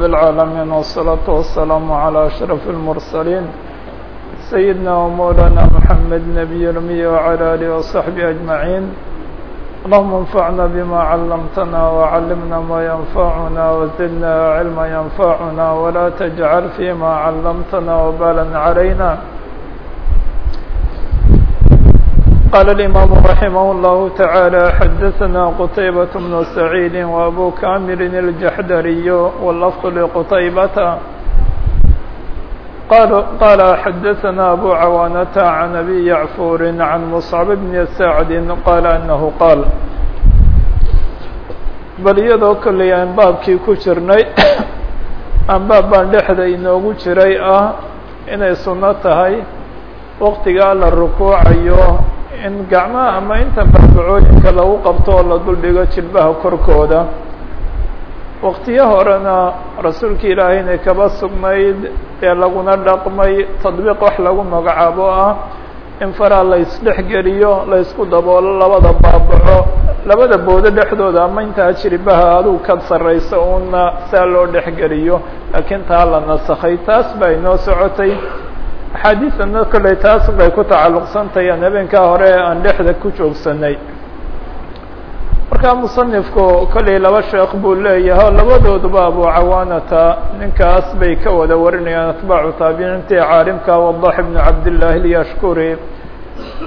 رب العالمين والصلاة والسلام على أشرف المرسلين سيدنا ومولانا محمد نبي الأمي وعلى آله وصحبه أجمعين اللهم انفعنا بما علمتنا وعلمنا ما ينفعنا وزدنا علما ينفعنا ولا تجعل فيما علمتنا وبالا علينا قال الإمام رحمه الله تعالى حدثنا قتيبة بن سعيد وأبو كامل الجحدري واللفظ لقتيبة قال, قال حدثنا أبو عوانة عن أبي يعفور عن مصعب بن سعد قال أنه قال bal iyadoo kolley aan baabkii ku jirnay aan baab baan dhexda inoogu jiray ah inay sunno tahay waktigaa la rukuucayo in gacmaha ama inta barbacooyinka lagu qabto oo la duldhigo jilbaha korkooda. Waktiyo horena rasuulka ilaahayna kaba sugnayd ee laguna dhaqmay tadbiiq wax lagu magacaabo ah in faraa la isdhexgeliyo la isku daboolo labada baabaco labada boodo dhexdooda ama intaa jiribaha aduu ka sarraysa uuna saa loo dhexgeliyo laakiin taa la nasakhay. Taas baa inoo socotay axaadiisana kolley taas bay ku tacalluqsantayaan habeenkaa hore aan dhexda ku joogsanay markaa musanifku kolley laba sheekh buu leeyahay oo labadooduba abu cawaanata ninkaas bay ka wada warinayaan atbaacu taabiciintii caalimka wadax ibnu cabdillaahi lyashkuri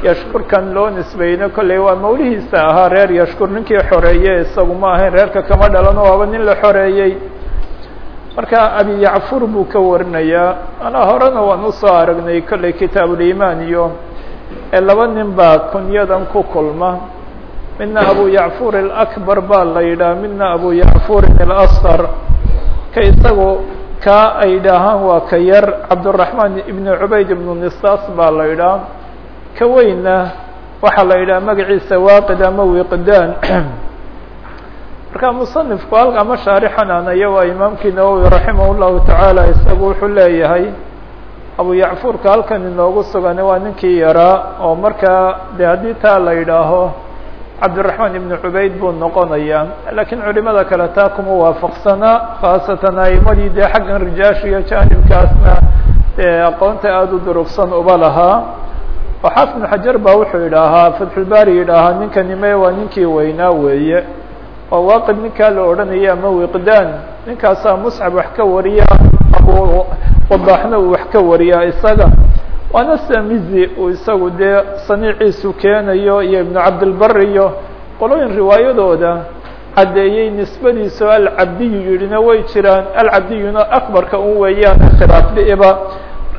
yashkurkan loo nisbeyno kolley waa mawlihiisa ahaa reer yashkur ninkii xoreeye isagu ma ahayn reerka kama dhalano waaba nin la xoreeyey marka abi yacfur buu ka warinayaa anaa horena waan u soo aragnay kolley kitaabulimaan iyo laba nin baa kunyadan ku kulma. Midna abu yacfur alakbar baa la yidhaha midna abu yacfurin alasqar. Ka isagu kaa ay yidhaahaan waa ka yar cabduraxmaan ibnu cubayd ibnu nisaas baa la yidhaha. Ka weyna waxaa la yidhaha magaciisa waaqid ama wiqdaan marka musanifku ama shaarixan anaya waa imaamkii nawowi raximah llahu tacaala isagu wuxuu leeyahay abu yacfurka halkan inoogu sugan waa ninkii yaraa oo markaa de haddii taa la yidhaaho cabdiraxmaan ibnu cubayd buu noqonayaa laakiin culimada kale taa kuma waafaqsanaa khaasatan aimadii dee xaggan rijaasha iyo jaanibkaasna dee aqoonta aada u durugsan uba lahaa oo xaafid ibnu xajar baa wuxuu yidhaahaa fatxulbaari yidhaahaa ninkanime waa ninkii weynaa weeye oo waaqid ninkaa la odhanaya ama wiqdaan? Ninkaasaa muscab wax ka wariya wadaaxna wax ka wariyaa isaga? Waana samizi uu isagu dee saniiciisu keenayo iyo ibnu cabdilbar iyo qolooyin riwaayadooda caddeeyey nisbadiiso alcabdiyu yidhina way jiraan. Alcabdiyuna akbarka un weeyaan khilaaf dhiiba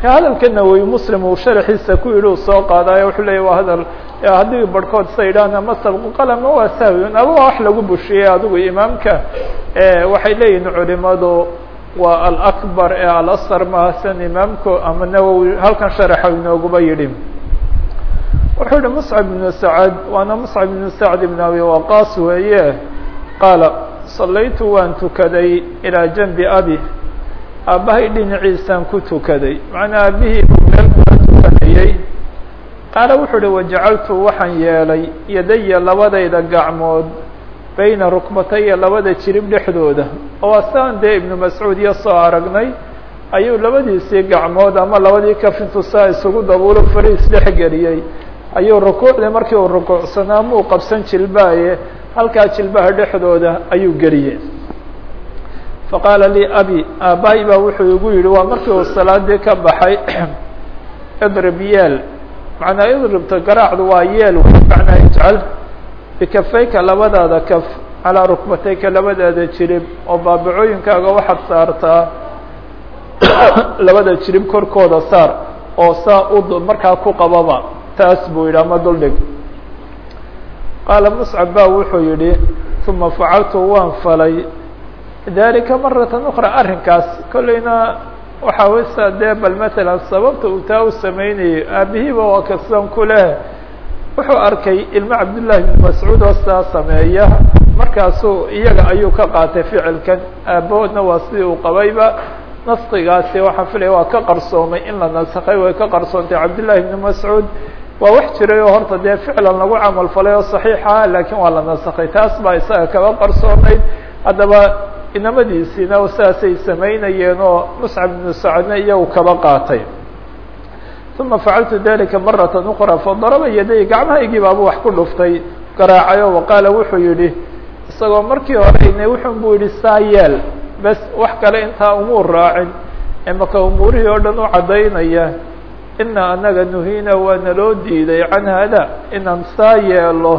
marka hadalka nawowi muslim uu sharaxiisa ku yidhi uu soo qaadayo wuxuu leeya waa hadal haddii barhkood sa yidhaahna ma sabqu qalama waa sahwin aba wax lagu bushiyey adigu imaamka. Waxay leeyihiin culimadu waa alakbar ee alasar mahasan imaamku ama nawowi halkan sharaxa inooguba yidhi wuxuu yihi muscab ibnu sacad waana muscab ibnu sacd ibn abi waqaas weeye. Qaala sallaytu waan tukaday ilaa janbi abi aabbahay dhinaciisaan ku tukaday. Macnaa aabihii buu meel kula tukanayey qaala wuxuu uhi wajacaltu waxaan yeelay yadaya labadayda gacmood bayna rukbataya labada jirib dhexdooda. Oo asaan dee ibnu mascuud iyo soo aragnay ayuu labadiisii gacmood ama labadii kafintu saa isugu dabuulo fariis dhexgeliyey ayuu rukuucdii markii uu rukuucsanaa muu qabsan jilbaaye halkaa jilbaha dhexdooda ayuu geliyey faqaala lii abi aabbahay baa wuxuu igu yidhi waa markii uu salaadii ka baxay idrib yeel. Macnaa idribta garaacdu waa yeel macnaa ijcal bikafayka labadaada kaf calaa rukbatayka labadaada jirib oo baabacooyinkaaga waxaad saartaa labada jirib korkooda saar oo saa u markaa ku qababa taas buu yidhi ama duldhig qaala muscab baa wuxuu yidhi uma facaltu waan falay dalika maratan ukra arrinkaas kolleyna waxaa wesa dee bal matalan sababta uu taa u sameynayay aabihiiba waa kasan ku leh. Wuxuu arkay ilmo cabdullaahi ibn mascuud oo saa sameeya markaasuu iyaga ayuu ka qaatay ficilkan. Aabahoodna waa sidii uu qabayba. Naskigaasi waxaan filaya waa ka qarsoomay in la nasakay way ka qarsoontay cabdullaahi ibn mascuud waa wax jiray oo horta dee ficlan lagu camal falay oo saxiixa laakiin waa la nasakay taas baa isaga kaba qarsoonayd haddaba inamadiisiina saasay samaynayeen oo muscab ibnu sacadna iyagu kaba qaatay. Uma facaltu dalika marata ukra fadaraba yaday gacmahaygii baabuu wax ku dhuftay garaacayo waqaala wuxuu yihi isagoo markii horeyne wuxun buu yihi saa yeel bes wax kale intaa umuu raacin imaka umuurihii oo dhan u caddaynaya ina anaga nuhiina waa naloo diiday can hada inaan saa yeelo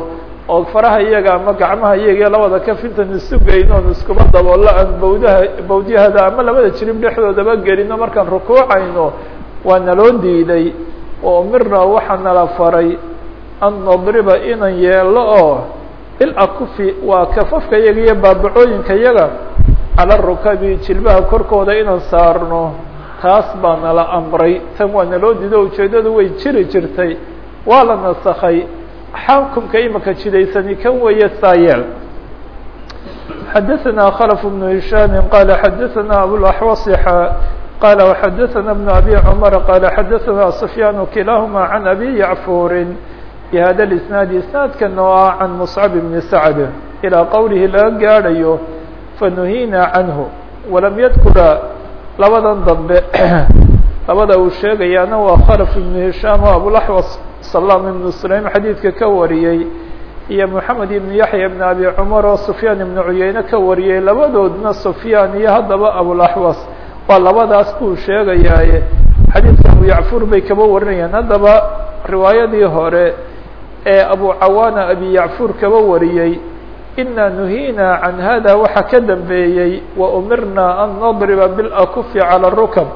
oo faraha iyaga ama gacmaha iyaga labada kaf intaan isu geyno oon iskuba daboollo aan bawdaha bawdyahada ama labada jirib dhexdoodaba gelino. Markaan rukuucayno waa naloo diiday oo umirna waxaa nala faray an nadriba inaan yeelo oo bilakufi waa kafafka iyaga iyo baabacooyinka iyaga cala rukabi jilbaha korkooda inaan saarno. Taas baa nala amray. Tan waa naloo diido ujeeddadu way jiri jirtay. Waa la nasakhay xakumka imaka jidaysani kan weeye saayeel xadaثna khلف بن هiشhاm qala xadaثna abوaxwaصxa qala وxadaثna بن abي cmر qala xadaثna سfyاn kilahma عan abي yعfuri bhada الاسناad isنaadkan oo ah can مصcب بن sacd ilىa qowlihi laga gaadhayo fanuhina canhu walam yadkura labadan dambe labada uu sheegayaana waa khلف بن هiشhاm o abوaxwas سلام بن سليم xadيidka ka wariyey iyo محamed iبن yaحya بن abي cmar oo سfyaan iبن cuyeyne ka wariyey labadoodna سfyaan iyo haddaba abوaxwas waa labadaas buu sheegayaaye xadiidka abu yacfur bay kaba warinayaan haddaba riwaayadii hore ee abu cawaana abi yacfur kaba wariyey ina nuhina can hada waxa ka dambeeyey وأmirna an nadriba bاlأkufi calى الrukb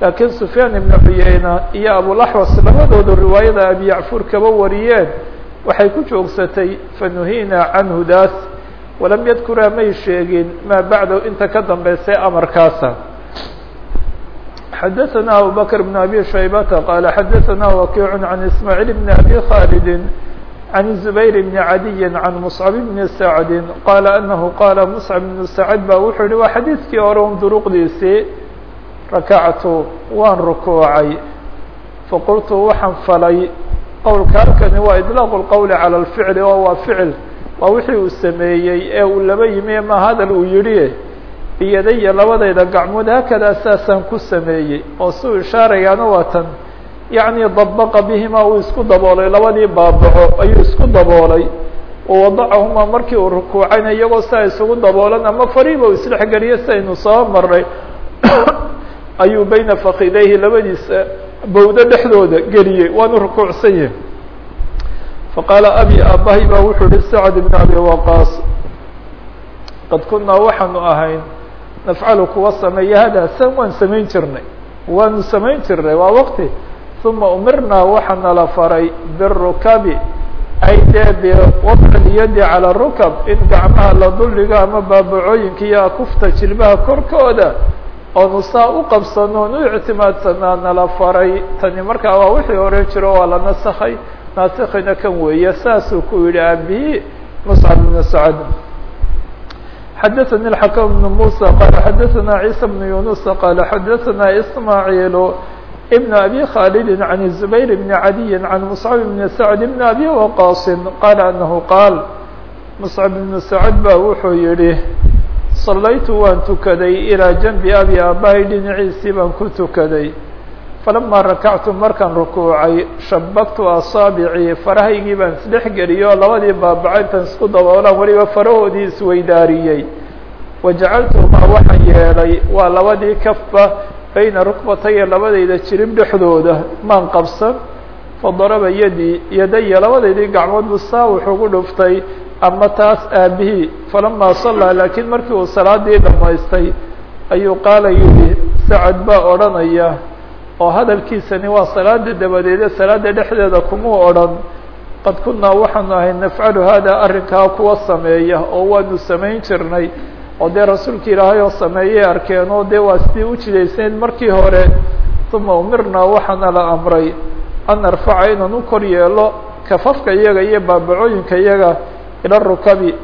laakiin sufyaan ibnu cuyeyna iyo abulaxwas labadoodu riwaayada abi yacfur kaba wariyeen. Waxay ku joogsatay fanuhina canhu daas walam yadkuraa may sheegin maa bacdahu inta ka dambeysay amarkaasa. Xadaثana abu bakr bn abi shaybata qaala xadaثana wakiic can ismaaciil bn abi khalidi can zubayr bni cadiyi can muscab bni sacdi qaala anahu qaala muscab bnu sacd ba wuxuu yihi waa xadiidkii hore un rakactu waan rukuucay faqultu waxaan falay qowlka halkani waa iطlaaq اlqowli calى اlficli oo waa ficil waa wixii uu sameeyey ee uu laba yimi ma hadal uu yihi biyadaya labadayda gacmood haakadaa saasaan ku sameeyey oo suu ishaarayaana waa tan yacni dabaqa bihima uu isku daboolay labadii baabaco ayuu isku daboolay wadacahumaa markii uu rukuucayna iyagoo saa isugu daboolan ama fariiba uu isdhexgeliyo si aynu soo maray ayuu bayna fakidayhi labadiisa bawdo dhexdooda geliyey waanu rukuucsan yahi faqaala abi aabahay baa wuxuu yihi sacd ibn abi waqaas qad kunaa waxaanu ahayn nafcalu kuwa sameeya hada san waan samayn jirnay waanu samayn jirnay waa waqti. Uma umirnaa waxaa nala faray birukabi ay dee biwadci lyadi calى rukab in gacmaha la dulliga ama baabacooyinka iyo akufta jilbaha korkooda oonu saa u qabsano on u ictimaadsanaa nala faray tani markaa waa wixii hore jiro waa la nasakhay naasikina kan weeye saasuu ku yihi abihi muscab bn sacd xadaثnي الحakم بن muسى qال xadaثna عيسى بن يuنuس qال xadaثna ismاعيل بن أbي khالد عن الزبير بن عadي عن مصعب بن سعد بن أbي وqاص qال أنه qاaل مصعب بن سعد ba wuxuu yihi sallaytu waan tukaday ilaa janbi abi aabbahay dhinaciisii baan ku tukaday falamaa rakactu markaan rukuucay shababtu asaabicii farahaygii baan isdhex geliyoo labadii baabacay intaan isku daboolaan weliba farahoodii isweydaariyey wajacaltumaa waxaan yeelay waa labadii kafba bayna rukbataya labadayda jirib dhexdooda maan qabsan fadaraba yadii yadaya labadaydii gacmood busaa dhuftay ama taas aabihii falamaa sallaa laakiin markii uu salaadii dhammaystay ayuu qaala yihi sacad baa odhanaya oo hadalkiisani waa salaada dabadeede salaada dhexdeeda kumuu odhan. Qad kunaa waxaanu ahay nafcalu hada arrinkaa kuwa sameeya oo waanu samayn jirnay. Oo dee rasuulka ilaahay oo sameeyay arkeen oo dee waa sidii u jidaysnayd markii hore. Uma umirnaa waxaana la amray an narfaca inaan u kor yeelo kafafka iyaga iyo baabacooyinka iyaga ila rukabi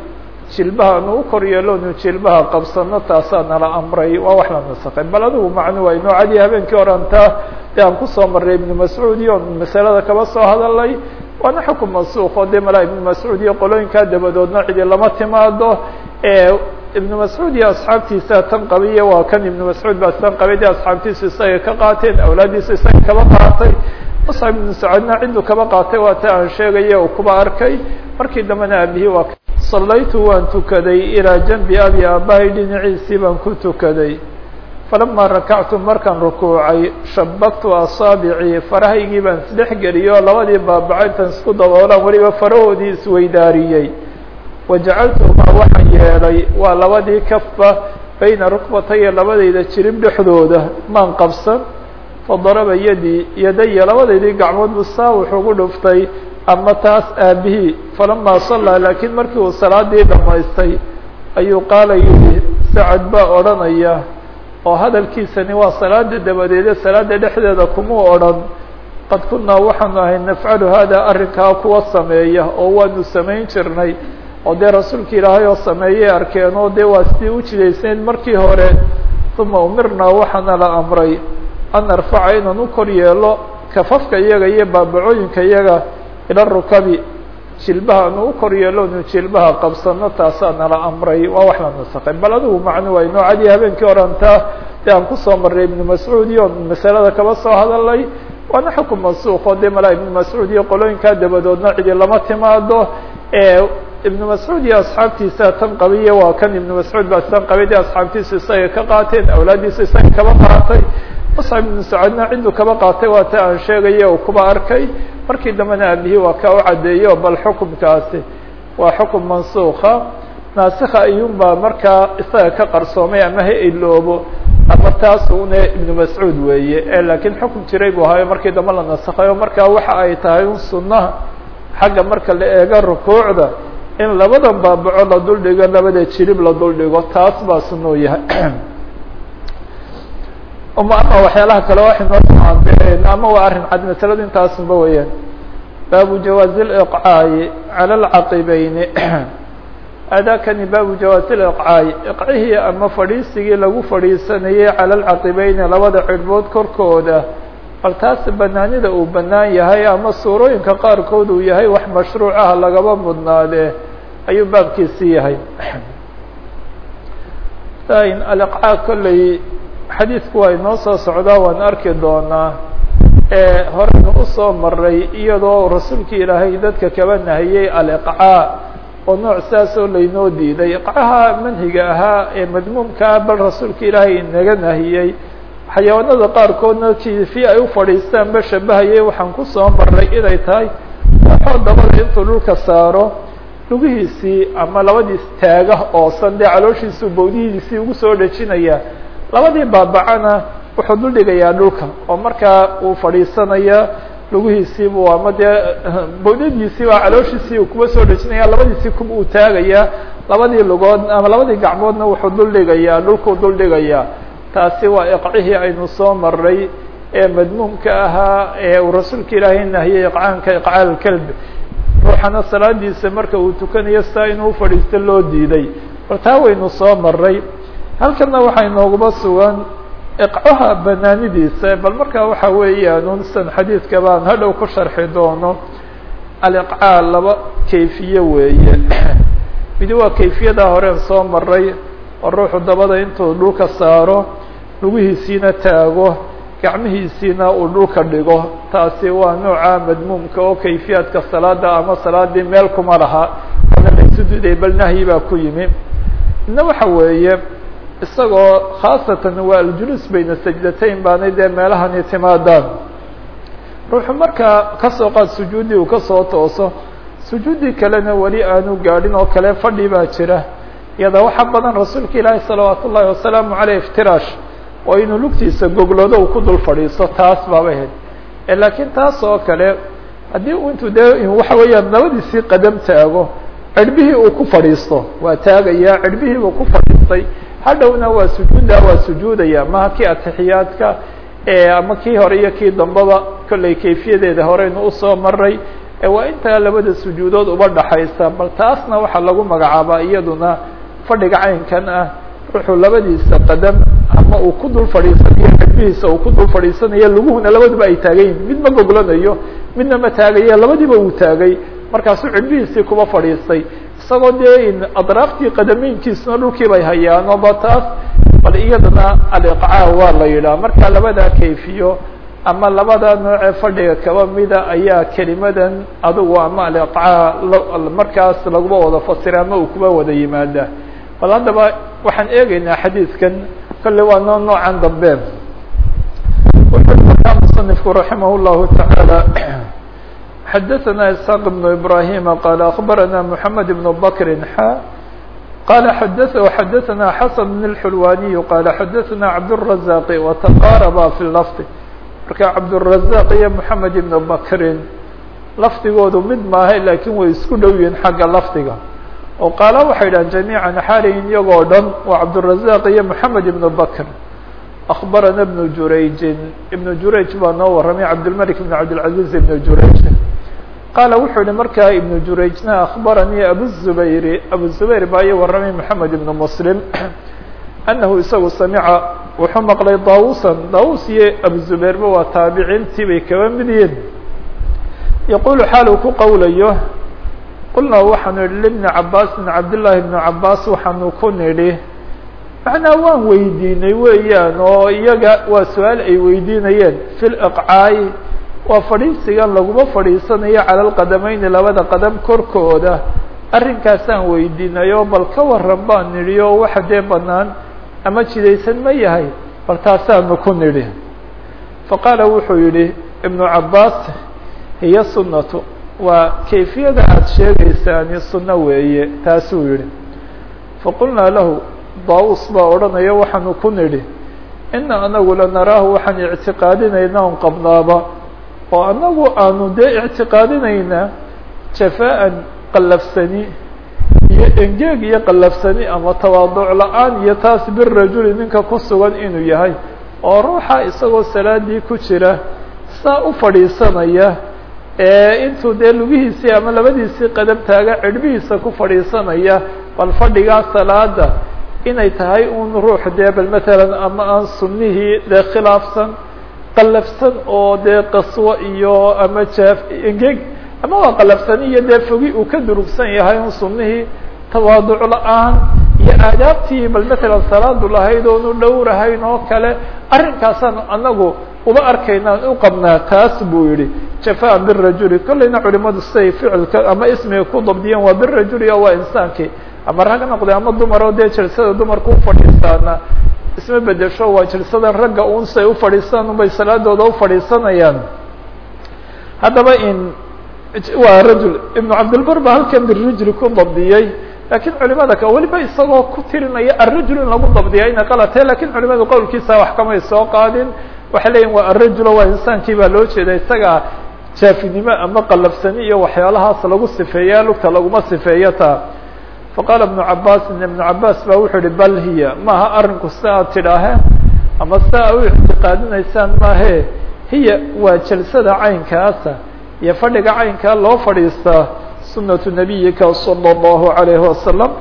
jilbaha anu u kor yeelo nu jilbaha qabsano taasaa nala amray waa wax la nasakay bal adigu macnu waa inoo cadiy habeenkii orantaa dee aan ku soo marray ibnu mascuud iyo masalada kaba soo hadalay waana xukun mansuuq oo dee malaa ibnu mascuud iyo qolooyinkaa dabadoodna cidi lama timaado ibnu mascuud iyo asxaabtiisa tan qabiya waa kan ibnu mascuud baa tan qabay dee asxaabtiisu isaga ka qaateen awlaaddiisu isaga kaba qaatay muscab ibnu sacuudna ciduu kaba qaatay waa ta aan sheegaya uu kuba arkay. Markii dambena aabihii waa sallaytu waan tukaday ilaa janbi abi aabahay dhinaciisii baan ku tukaday. Falamaa rakactu markaan rukuucay shabaktu asaabicii farahaygii baan isdhex geliyo labadii baabaco intaan isku daboolaan weliba farahoodii isweydaariyey wajacaltumaa waxaan yeelay waa labadii kafa bayna rukbataya labadayda jirib dhexdooda maan qabsan fadaraba yadii yadaya labadaydii gacmood busaa wuxuu gu dhuftay ama taas aabihii falamaa sallaa laakiin markii uu salaadii dhammaystay ayuu qaala yidhi sacad baa odhanaya oo hadalkiisani waa salaada dabadeede salaada dhexdeeda kumuu odhan qad kunaa waxaanu ahay nafcalu hada arrinkaa kuwa sameeya oo waanu samayn jirnay oo dee rasuulka ilaahay oo sameeyey arkeen oo dee waa sidii u jidaysnayd markii hore uma umirnaa waxaana la amray an narfaca inaan u kor yeelo kafafka iyaga iyo baabacooyinka iyaga ila rukabi jilbaha anu u kor yeelo nu jilbaha qabsano taasaa nala amray. Waa wax la nasakay bal adigu macnu waa inoo cadiya habeenkii orantaa dee aan ku soo marray ibnu mascuud iyo masalada kaba soo hadalay waana xukun mansuuq oo dee malaa ibnu mascuud iyo qolooyinkaa dabadoodna cidi lama timaado ibnu mascuud iyo asxaabtiisa tan qabiya waa kan ibnu mascuud baa tan qabay dee asxaabtiisu isaga ka qaateen awlaaddiisu isaga kaba qaatay muscab ibnu sacuudna ciduu kaba qaatay waa ta aan sheegaya uu kuba arkay. Markii dambena aabihii waa ka u caddeeyo bal xukumkaasi waa xukum mansuuka naasikha ayuun baa markaa isaga ka qarsoomay ama ha iloobo ama taas une ibnu mascuud weeye. E laakiin xukum jiray buu ahayo markii dambe la nasakhayo markaa waxa ay tahay un sunaha xagga marka la eego rukuucda in labadan baabaco la duldhigo labada jirib la duldhigo taas baa sunuu yahay ama waxyaalaha kale waxay noo socon ama waa arrin cad. Masalada intaasunba weeyaan. Baabu jawaazi liqcaayi cala alcaqibeyni adakani baabu jawaazi liqcaayi iqcihii ama fadhiisigii lagu fadhiisanayay cala alcaqibeyni labada cirhbood korkooda bal taas banaanida uu banaan yahay ama suurooyinka qaarkood uu yahay wax mashruuc ah lagaba mudnaade. Ayuu baabkiisi yahay. Aliqcaa kolley xadiidku waa inoo soo socdaa waan arki doonaa ee horeynu u soo maray iyadoo rasuulka ilaahay dadka kaba nahiyey aliqcaa oo nooc saasoo laynoo diiday. Iqcaha manhiga ahaa ee madmuumkaa bal rasuulka ilaahay inaga nahiyey xayawaanada qaarkoodna kifi ay u fadhiistaan ba shabahayay waxaan ku soo maray inay tahay waxoo dabada intuu dhulka saaro lugihiisii ama labadiis taaga oosan dee calooshiisuu bawdihiisii ugu soo dhejinaya labadii baabacana wuxuu duldhigayaa dhulka oo markaa uu fadhiisanaya lugihiisiibu ama dee bawdadiisii baa calooshiisii uu kuba soo dhejinaya labadiisii kub uu taagaya labadii lugood ama labadii gacmoodna wuxuu duldhigayaa dhulkuu duldhigayaa taasi waa iqcihii aynu soo maray ee madmuumka ahaa ee uu rasuulka ilaahay nahiyey iqcaanka iqcaal kelb ruuxana salaadiisa marka uu tukanayo sitaa inuu ufadhiisto loo diiday. Bal taa waynu soo maray halkana waxaa inooguba sugan iqcaha banaanidiisa bal markaa waxa weeyaan unsan xadiidka baan hadhow ku sharxi doono aliqcaa laba kayfiye weeye. Midi waa kayfiyada horeen soo maray oo ruuxu dabada intuu dhulka saaro lugihiisiina taago gacmihiisiina uu dhulka dhigo. Taasi waa nooca madmuumka oo kayfiyaadka salaada ama salaadii meel kuma laha. Ana laysu diday bal nahyi baa ku yimi. Ina waxa weeye isagoo khaasatan waa aljuluus bayna sajdatayn baanay dee meelahani timaadaan. Ruuxu markaa ka soo qaad sujuuddii uu ka soo tooso sujuuddii kalena weli aanu gaadhin oo kale fadhi baa jira. Iyada waxa badan rasuulka ilaahi salawaat ullaahi wasalaamu caleyh iftiraash oo inuu lugtiisa gogloodo uu ku dul fadhiisto taas baaba ahayd. Laakiin taas oo kale haddii intuu dee waxa weeyaan labadiisii qadam taago cirhbihii uu ku fadhiisto waa taagayaa cirhbihii buu ku fadhiistay hadhowna waa sujuudda waa sujuudaya. Maha kii atixiyaadka ama kii hore iyo kii dambaba kollay kayfiyadeeda horeynu u soo maray waa intaa labada sujuudood uba dhaxaysa bal taasna waxaa lagu magacaabaa iyaduna fadhiga caynkan ah. Ruuxuu labadiisa qadam ama uu ku dul fadhiisanayo cirbihiisa uu ku dul fadhiisanayo luguhuna labaduba ay taagayin mid ma goglanayo midna ma taagayo labadiiba uu taagay. Markaasuu cirbihiisii kuba fadhiistay isagoo dee adraaftii qadameynkiisuna dhulkii bay hayaano ba taas bal iyadana aliqcaa waa la yidhaha marka labadaa kayfiyo ama labada noocee fadhiga kaba mida ayaa kelimadan adugu ama aliqcaa markaas laguma wada fasira ama uu kuba wada yimaada. Bal haddaba waxaan eegeynaa xadiidkan kolle waa noo noocan dambe wuxuu markaa musanifku raximah llahu tacaala xadaثna isxaaq بn ibrahim qaal akbarana mحamed بn bakri xa qala xadaثna xasan bn اxulwaniy qaala xadaثna cabdالrazaq wataqaaraba fi lafd marka cabdالrazaq iyo mحamed ibn bakrin lafdigoodu mid maaha lakin way isku dhow yihiin xagga lafdiga oo qaala waxay dhahan jamiiعa xaalihin iyagoo dhan waa cabdالrazaq iyo mحamed ibn bakr akbarana ibn jurayjin ibn jurayj baa noo warramay cabdilmalik ibn cabdilcaziz ibn jurayj qaala wuxuu yihi markaa ibnu jurayjna akbaranii abuzubayri abu zubayr baa ii warramay moxamed ibnu muslim annahu isagu samica wuxuu maqlay daawusan daawus iyo abu zubayrba waa taabiciintii bay kaba mid yihiin yaquulu xaal uu ku qowlayo qulnaa waxaanu idhi libni cabaasin cabdillaahi ibnu cabaas waxaanu ku nidhi macnaa waan weydiinay weeyaan oo iyaga waa su'aal ay weydiinayeen fi liqcaayi waa fadhiisigan laguma fadhiisanayo cala alqadamayni labada qadam korkooda. Arrinkaasaan weydiinay oo bal ka waran baan nidhi oo waxa dee banaan ama jidaysan ma yahay bal taasaanu ku nidhi. Faqaala wuxuu yidhi ibnu cabaas hiya sunnatu. Waa kayfiyada aada sheegaysaani sunno weeye taasuu yihi faqulnaa lahu daawus baa odhanaya waxaanu ku nidhi ina anagu lanaraahu waxaan ictiqaadinaynaa un qabnaaba oo anagu aanu dee ictiqaadinaynaa jafaa-an qallafsani iyo engeeg iyo qallafsani ama tawaaduc la'aan iyo taas birajuli ninka ku sugan inuu yahay oo ruuxa isagoo salaadii ku jira saa u fadhiisanaya ee intuu dee lugihiisii ama labadiisii qadab taaga cidhbihiisa ku fadhiisanaya bal fadhigaa salaada inay tahay un ruux dee bal matalan ama aan sunnihii dee khilaafsan qallafsan oo dee qaswo iyo ama jaaf engeg ama waa qallafsani iyo dee fogi uu ka durugsan yahay un sunnihii tawaaduc la'aan iyo aadaabtii bal matalan salaadu lahayd oonu dhowrahayn oo kale arrinkaasaan anagu uba arkaynaan u qabnaa taas buu yihi jafaan birajuli kollayna culimadu siday ficilka ama ismiga ku dabdiyeen waa birajuli oo waa insaankii ama rag noqday ama dumar oo dee jalsada dumarka u fadhiistaana isma bedesho waa jalsadan ragga un siay u fadhiistaan unbay salaadooda u fadhiisanayaan. Haddaba in waa rajul ibnu cabdilbar ba halkan birijli ku dabdiyey lakiin culimada ka weliba isagoo ku tirinaya arajul lagu dabdiya ina qalate laakiin culimadu qowlkiisa wax kamay soo qaadin. Waxay leeyihiin waa arajulo waa insaankii baa loo jeeda isaga jaafinimo ama qalafsani iyo waxyaalahaas lagu sifeeya lugta laguma sifeeyo taa faqaala ibnu cabaasin ibnu cabaas ba wuxuu yihi bal hiya maaha arrinku si aad tidhaaheen ama si aa u ictiqaadinaysaan maahe hiya waa jalsada caynkaasa iyo fadhiga caynkaa loo fadhiistaa sunatu nabiyika salى اllahu alayhi wasalam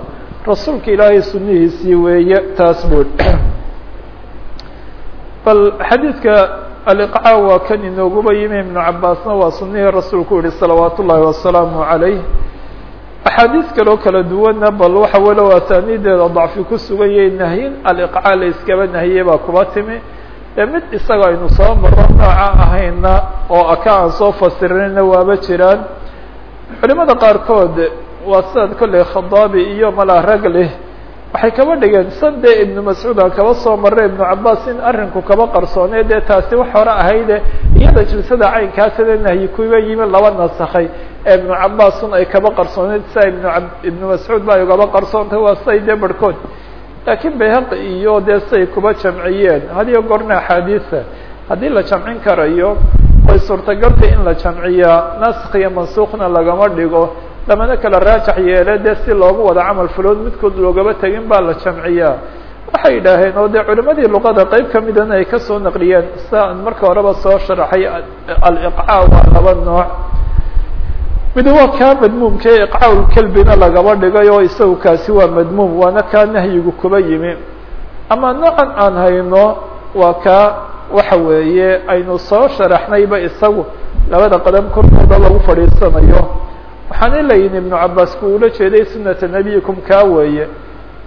rasuulka ilaahay sunihiisii weeye taas buu bal xadiidka aliqcaa waa kan inooguba yimi ibnu cabaasna waa sunihii rasuulku yihi salawaat ullahi wasalaamu عalayh axaadiis kaloo kala duwanna bal waxa walow asaaniideeda dacfi ku suganyay nahyin aliqcaa la iskaba nahiyey baa kuba timi. Ee mid isaga aynu soo maro nooca ahayna oo aka aan soo fasirinayna waaba jiraan. Culimada qaarkood waa sidaad kolley khadaabi iyo malaa rag leh waxay kaba dhigeen san dee ibnu mascuud aan kaba soo marray ibnu cabaas in arrinku kaba qarsoonee dee taasi wax hore ahayde iyada jilsada caynkaasada nahyi kuba yimi laba nasakhay. Ee ibnu cabaasun ay kaba qarsooneed sia ibnu ibnu mascuud ba ay ugaba qarsoontay waa say dee barhkood laakiin bayhaqi iyo dee say kuba jamciyeen. Hadiyo goorna axaadiisa haddii la jamcin karayo way suurtagaltay in la jamciyaa. Naskh iyo mansuukna lagama dhigo lamana kala raajax yeele dee si loogu wada camal fulood midkood loogaba tegin baa la jamciyaa waxay yidhaaheen oo dee culimadii luqada qeyb kamidana ay ka soo naqliyeen an marka horeba soo sharaxay aliqcaa waa laba nooc. Mid waa kaa madmuumka ee iqcaa kelbina lagaba dhigay oo isagu kaasi waa madmuum waana kaa nahyigu kuba yimi. Ama noocan aan hayno waa kaa waxa weeye aynu soo sharaxnayba isagu labada qadam korkooda lagu fadhiisanayo waxaana layihin ibnu cabaas ku ula jeeday sunata nebiyikum kaa weeye.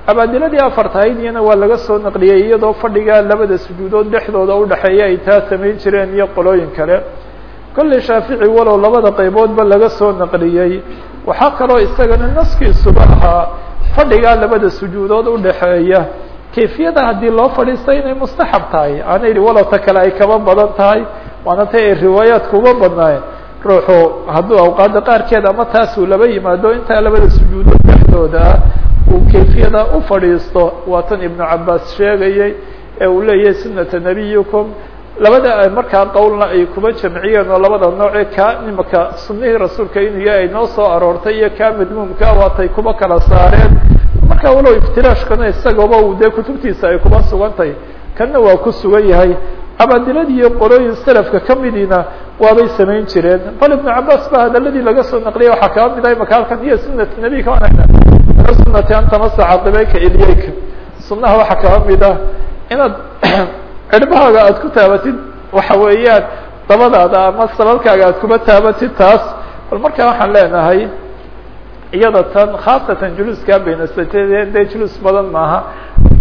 Abaadiladii afartahayd iyana waa laga soo naqliyey iyadoo fadhigaa labada sujuudood dhexdooda udhexeeya ay taa samayn jireen iyo qolooyin kale. Kolley shaafici walow labada qayboodba laga soo naqliyey. Waxaa kaloo isagana naskiisuba ahaa fadhigaa labada sujuudood udhexeeya kayfiyada haddii loo fadhiistay inay mustaxab tahay. Ana yidhi walow ta kale ay kaba badan tahay. Waana ta ay riwaayaadka uba badnaayeen ruuxu hadduu awqaada qaarkeed ama taasuu laba yimaado intaa labada sujuudood dhexdooda ah uu kayfiyada u fadhiisto. Waa tan ibnu cabaas sheegayey ee uu leeyahay sunata nebiyikum labada markaa qowlna ay kuba jamciyeen oo labada noocee kaa imaka sunihii rasuulka inuu ay noo soo aroortay iyo kaa madmuumka waatay kuba kala saareen. Marka walow iftiraashkana isagaba uu dee kutubtiisa ay kuba sugantahay kanna waa ku sugan yahay cabaadiladii iyo qolooyin salafka kamidiina waabay samayn jireen. Bal ibnu cabaas ba hadaladii laga soo naqliyay waxaa kaba mid ah imaka halkan iyo sunat nebi kaana sunati an tamasaxa qibayka ilyeyka sunaha waxaa kaba mid ah inaad cirbahaaga aada ku taabatid waxa weeyaan dabadaada ama salalkaaga aad kuba taabatid taas. Bal markaa waxaan leenahay iyada tan khaasatan juluuskaa baynasatee dee julus badan maaha.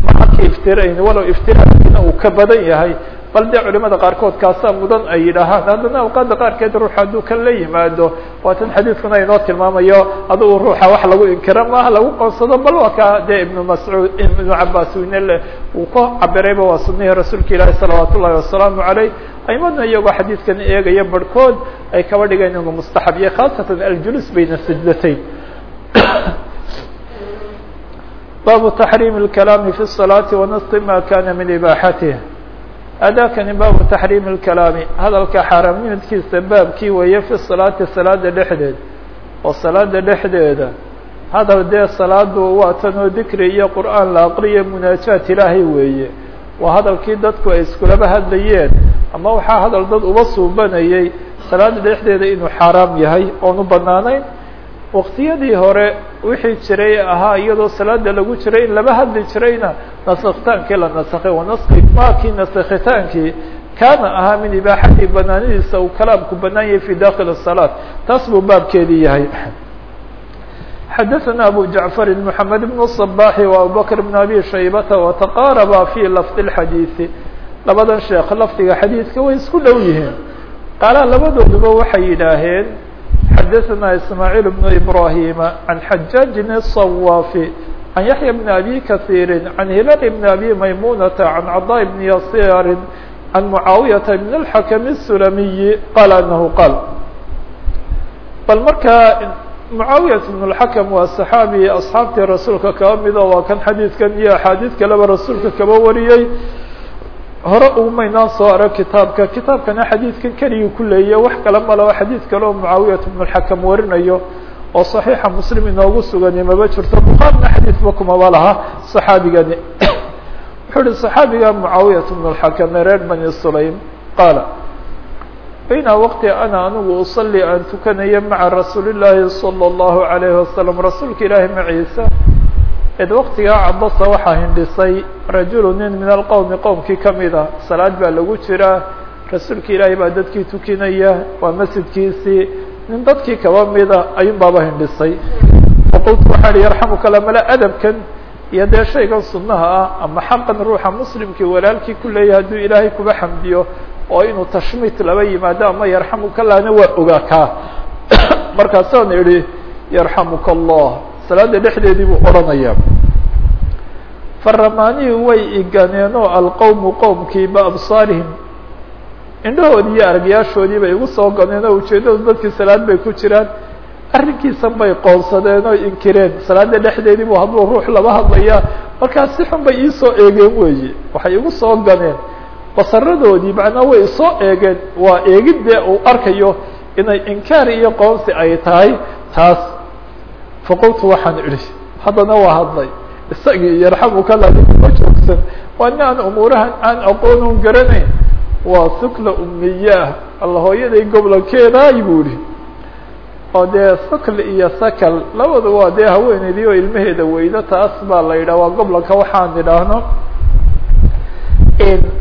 Maaka iftirayn walow iftiraakina uu ka badan yahay bal dee culimada qaarkood kaasaa mudan ay yidhaahaan haddana awqaada qaarkeed ruux hadduu kan la yimaado waa tan xadiidkuna inoo tilmaamayo adugu ruuxa wax lagu inkiro maaha lagu qoonsado bal waa kaa dee ibnu mascuud ibnu cabaas winele uu ka cabirayba waa sunihii rasuulka ilaahi salawaat ullahi wasalaamu caleyh aimadna iyagoo xadiidkan eegaya barhkood ay kaba dhigeen inuu mustaxab iyo khaasatan aljulus bayna sajdatayn baabu taxriim اlkalaami fi الصalaati wanasqi ma kana min ibaaxatih adakani baabu taxriim اlkalaami hadalka xaaraamnimadkiisa baabkii weeye fi salaati salaada dhexdeed oo salaada dhexdeeda hadal dee salaadu waa tanoo dikri iyo qur'aan la aqriyo munaajaat ilaahay weeye waa hadalkii dadku ay iskulaba hadlayeen ama waxaa hadal dad uba suubanayay salaada dhexdeeda inuu xaaraam yahay oonu banaanayn waktiyadii hore wixii jiray ahaa iyadoo salaada lagu jiray in laba hadli jirayna naskitaankii la nasakay wanaski maakii naskitaankii kaana ahaa min ibaaxatii banaanidiisa uu kalaamku banaan yahay fi dakil الsalaat taas buu baabkeedii yahay xadaثna abu jaعfar mحamed بن الصbaح وabubakr بn abi shaybata وتaqaaraba fi lafظ الxadiiثi labadan sheekh lafdiga xadiidka way isku dhow yihiin qaala labadooduba waxay yidhaaheen xadaثna ismaaعيل بن إbrahim عan xajaaج الصwاf عan yaحyى بn abi kaثيiri عan hilal بn abi maymunata عan caضاء بn yasir عan mucaawiyaةa بn الxakm الsulamiyi qaala anahu qaal bal markaa mucaawiyat bn اlxakam waa saxaabi asxaabtii rasuulka kaba mido waa kan xadiidkan iyo axaadiid kaleba rasuulka kaba wariyey hore umaynaan soo arag kitaabka kitaabkana xadiidkan keligii ku leeya wax kale malao xadiid kale oo mucaawiyat bn اlxakam warinayo oo صaxiixa muslim inoogu sugani maba jirto bukhaarina xadiidba kumaba laha صaxaabigani wuxuu uhi صaxaabiga mucaawiyat bn اlxakam reer bani sulaym qaala bayna waqti ana anigu usalli aan tukanayo maca rasuuli llaahi salى اllahu عalayhi wasalam rasuulka ilaahi maciisa id waqtigaa cabasa waxaa hindhisay rajulu nin min alqowmi qowmkii kamida salaad baa lagu jiraa rasuulka ilaahi baa dadkii tukinaya waa masjidkiisii. Nin dadkii kaba mida ayuun baaba hindhisay. Faqultu waxaa ihi yarxamuka lamala adabkan iyo dee shaygan sunnaha ah ama xaqan ruuxa muslimkii walaalkii ku leeyahay hadduu ilaahay kuba xamdiyo oo inuu tashmit laba yimaado ama yarxamuka lahna waa ogaakaa markaasaan idhi yarxamuka allah salaada dhexdeedii buu odhanaya faramaanii way iganeenoo alqowmu qowmkii biabsaarihim indhahoodii iyo aragyaashoodii bay igu soo ganeen oo ujeeddadu dadkii salaad bay ku jiraan arrinkiisan bay qoonsadeen oo inkireen. Salaada dhexdeedii buu hadduu ruux laba hadlaya markaas si xun bay iisoo eegeen weeye waxay igu soo ganeen basaradoodii macnaa way isoo eegeen. Waa eegid dee uu arkayo inay inkaar iyo qoonsi ay tahay taas faqultu waxaan idhi haddana waa hadlay isagii yarxamuka ladima joogsan waa nin aan umuurahan aan aqoonun garanayn waa sukla umiyaah alla hooyaday goblankeedaay buu ihi oo dee sukl iyo sakal labada waa dee haweeneydii oo ilmaheeda weydo taas baa la yidhah waa goblanka waxaan idhaahno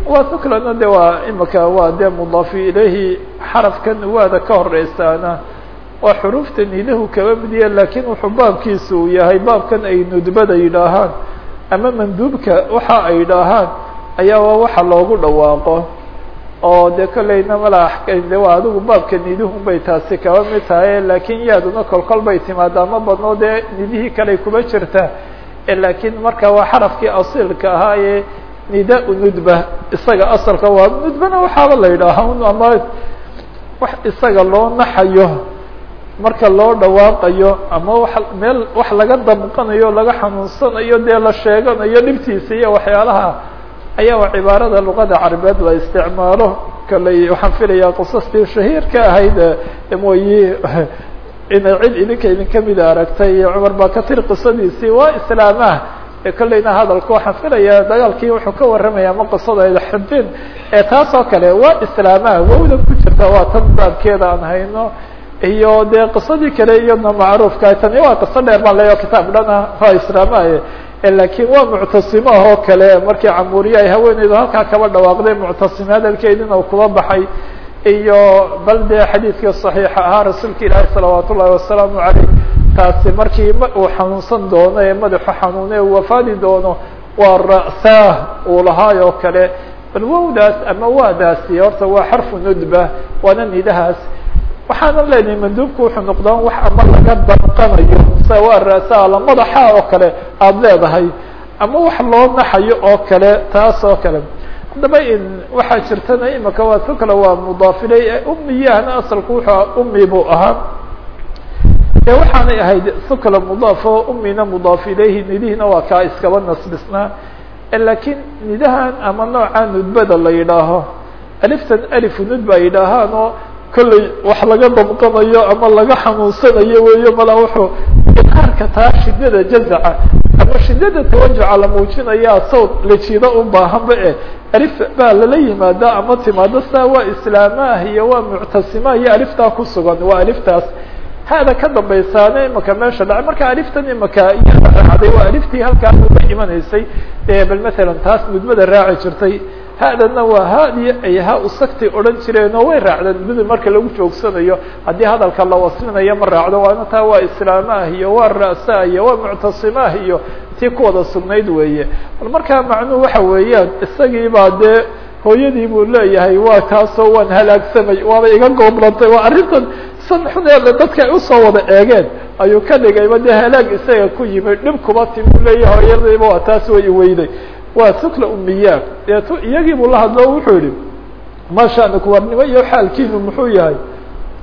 waa suklana de waa imika waa dee mudaafi ilayhi xarafkan waada ka horeysaana waa xuruufta nidahu kaba midiya laakiin wuxuu baabkiisa uu yahay baabkan ay nudbada yidhaahaan ama manduubka waxa ay yidhaahaan ayaa waa waxa loogu dhawaaqo. Oo dee kolleyna mala waa adigu baabka nidihun bay taasi kaba mid tahay laakiin yaaduna kolkol bay timaadaa ma badno dee nidihii kale kuba jirta. Laakiin marka waa xarafkii asiilka ahaa ee nida nudba isaga asalka waa nudbana waxaaba la yidhaaha ama isaga loo naxayo marka loo dhawaaqayo ama wa meel wax laga damqanayo laga xanuunsanayo dee la sheeganayo dhibtiisa iyo waxyaalaha ayaa waa cibaarada luqada carabeed la isticmaalo. Kaley waxaan filayaa qisastii shahiirka ahayd mooyi inay cid idinka idinka mida aragtay cumar baa ka tir qisadiisii waa islaamah kolleyna hadalku waxaan filayaa dagaalkii wuxuu ka warramaya ama qisadayda xibin ee taas kale waa islaamah wawda ku jirta waa tan baabkeeda aan hayno iyo dee qisadii kale iyadna macruufka tani waa qiso dheer baan leeya kitaab dhana waa islaamah laakiin waa muctasimo ah oo kale. Markii camuriye ay haweeneydu halkaa kaba dhawaaqday muctasime hadalkeedina u kuba baxay. Iyo bal dee xadiidkii صaxiixa ahaa rasuulka ilaahi salawaat ullahi wasalaamu aleyh taasi markii uu xanuunsan doono ee madaxu xanuune uu wafaadi doono waa ra'saah uu lahaay oo kale. Bal wowdaas ama waadaasi horta waa xarfu nudba waana nidahaas waxaanan leenahay manduubku wuxuu noqdaan wax ama laga danqanayo sa waa ra'saa la madaxa oo kale aada leedahay ama wax loo naxayo oo kale taas oo kale. Haddaba waxaa jirtana imika waa si kale waa mudaafiley umiyahana asalku wuxuu umi buu ahaa. Ee waxaanay ahayd si kale mudaafo umina mudaaf ilayhi nidihina waa kaa iskaba nasbisnaa laakiin nidahan ama nooca nudbada la yidhaaho aliftan alifu nudba ay yidhaahaan kolley wax laga damqanayo ama laga xanuunsanayo weeyo mala wuxuu inhaarka taa shidada jazaca. Ama shidada tawajuca la muujinaya sawd lajiida u baahanba e alif baa lala yimaada ama timaado saa waa islaamaah iyo waa muctasimaah iyo aliftaa ku sugan waa aliftaas hada ka dambaysaana imaka meesha dhacay marka aliftan imaka raacday waa aliftii halkaa uga imanaysay bal matalan taas nudmada raaci jirtay hadana waa haadi ay ha usagtay jireen oo way raacdeen nudmada marka lagu joogsanayo. Haddii hadalka la waslinayo ma raacdo waana taa waa islaamaah iyo waa ra'saah iyo waa muctasimaah iyo tii kuwada sugnayd weeye. Bal markaa macnuhu waxa weeyaan isagii baa dee hooyadii buu leeyahay waa kaasoo waan halaagsamay waaba iga gooblantay waa arrintan san xuneele dadka ay u soo wada eegeen ayuu ka dhigayba dee halaag isaga ku yimid dhib kuba tim u leeyahay hooyadiiba waa taas way iweyday waa sukla umiyaa deeto iyagii buu la hadlo wuxuu yihi ma shaniku warnimo iyo xaalkiinu muxuu yahay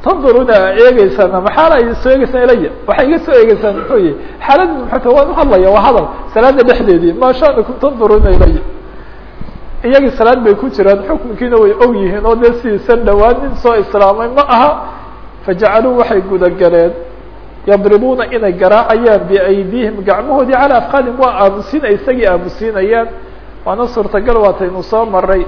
tanduruna a eegeysaan maxaala ay soo eegeysaan ilaya waxay iga soo eegeysaan muxuu yahay xaaladi muxuta waan uhadlaya waa hadal salaada dhexdeedii ma shanikum tanduruna ilaya iyagii salaad bay ku jiraan xukunkiina way og yihiin oo dee sidiisan dhawaan nin soo islaamay ma aha fajacaluu waxay gudagaleen yadribuuna inay garaacayaan biaydihim gacmahoodii calaa afqaalihim waa aamusiina isagii aamusiinayaan waana suurtagal waataynu soo maray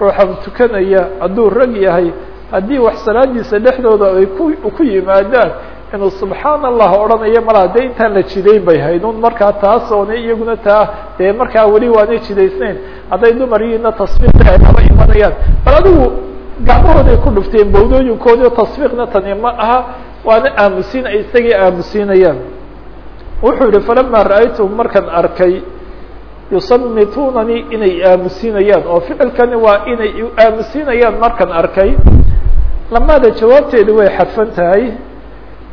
ruuxa tukanaya hadduu rag yahay haddii wax salaadiisa dhexdooda ay ku ku yimaadaan inuu subxaana allah odhanayo malaa dee intaan la jidayn bay hayd. Un markaa taas oona iyaguna taa dee markaa weli waanay jidaysnayn. Hadday dumar yihiinna tasfiiqi ay laba imanayaan. Bal adigu gacmahooday ku dhufteen bawdooyinkoodi tasfiiqna tani ma aha waana aamusiin ay isagii aamusiinayaan. Wuxuu yihi falamaa ra'aytum markaan arkay yusamituunanii inay aamusiinayaan oo ficilkani waa inay aamusiinayaan markaan arkay. Lamaada jawaabteedu way xadfan tahay.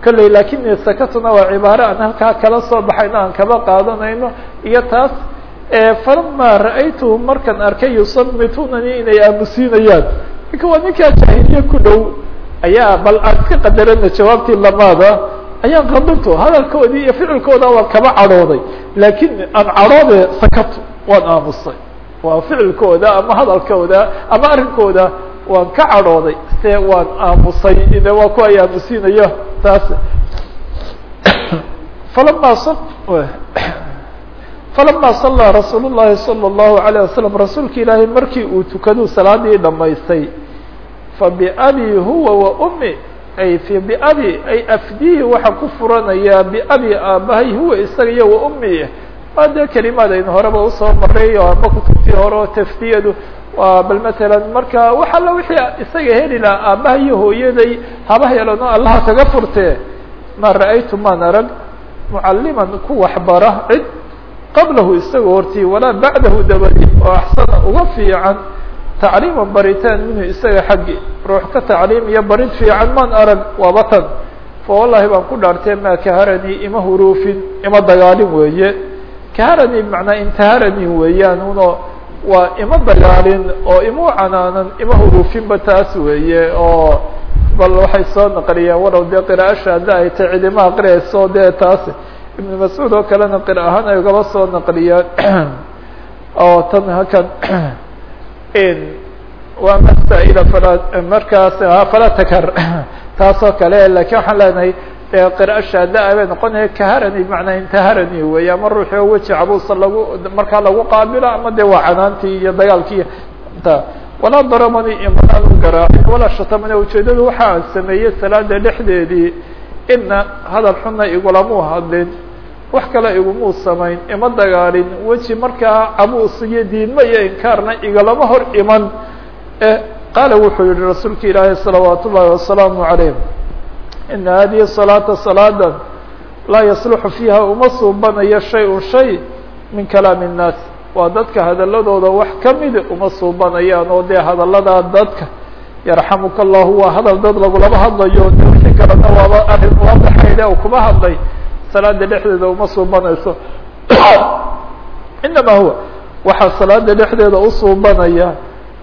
Kolley laakiin sakatuna waa cibaaro aan halkaa kala soo baxayno aan kaba qaadanayno. Iyo taas falamaa ra'aytuhum markaan arkay yusamituunanii inay aamusiinayaan. Ninka waa ninkaa jaahiliye ku dhow ayaa bal aan iska qadarana jawaabtii lamaada ayaan qadinto hadalkoodii iyo ficilkooda waan kaba cadhooday laakin aan cadhoode sakatu waan aamusay waa ficilkooda ama hadalkooda ama arrinkooda waan ka cadhooday se waan aamusay ine waa ku ay aamusiinayo taas falama falama sallaa rasuul llahi salى اllahu alayه wasalam rasuulka ilaahay markii uu tukaduu salaadii dhamaystay fabiabi huwa wa umi ay fi biabi ay afdihi waxaa ku furanayaa biabi aabahay huwa isaga iyo wa umi waa kelimaad aynu horeba u soo maray oo ama kutubtii hore oo tafdiyadu bal matalan marka wax alla wixii isaga heli aabbaha iyo hooyaday haba helano allaha kaga furtee ma ra'aytu maan arag mucalliman ku waxbara cid qablahu isaga hortii walaa bacdahu dabadi oo axsana uga fiican tacliiman baritaan minhu isaga xaggi. Ruux ka tacliim iyo barid fiican maan arag waaba tan fa wallahi baan ku dhaartee maa kaharanii ima huruufin ima dagaalin weeye. Kaharanii bimacnaa intaharanii weeyaan uno waa ima dagaalin oo imau canaanan ima huruufinba taas weeye oo bal waxay soo naqliyeen walow dee qiraa'asha hadda ay tay cidima aqriyayso dee taas. Ibnu mascuud oo kalena qira ahaan ay ugaba soo naqliyeen oo tan hakan waa masaa'ila falaa markaas falaa takar taasoo kale laakiin waxaan leenahay qira'a shaada bay noqonaya kaharani bimacnaa intaharani weeye ama ruuxi oo weji cabuusa lagu markaa lagu qaabilo ama de waa canaantii iyo dagaalkii ta walaa daramani imanaan u walaa shatamani ujeedadu waxa aan sameeyey salaada dhexdeedii ina hadal xuna igulamuu hadlin wax kale igumuu samayn ima dagaalin. Weji markaa cabuus iyo diidmo iyo inkaarna igalama hor iman. Qaala wuxuu yihi rasuulka ilaahi salawaat ullahi wasalaamu calayh ina hadihi salaata salaada laa yasluxu fiiha uma suubanayo shay-un shay min kalaami الnaas waa dadka hadaladooda wax kamida uma suubanayaan oo dee hadaladaa dadka. Yarxamuka allahu waa hadal dad lagulaba hadlayo. Wixii kalena waaba arrin waadaxayde u kuma hadlay salaada dhexdeeda uma suubanayso inama huwa waxaa salaada dhexdeeda usuubanaya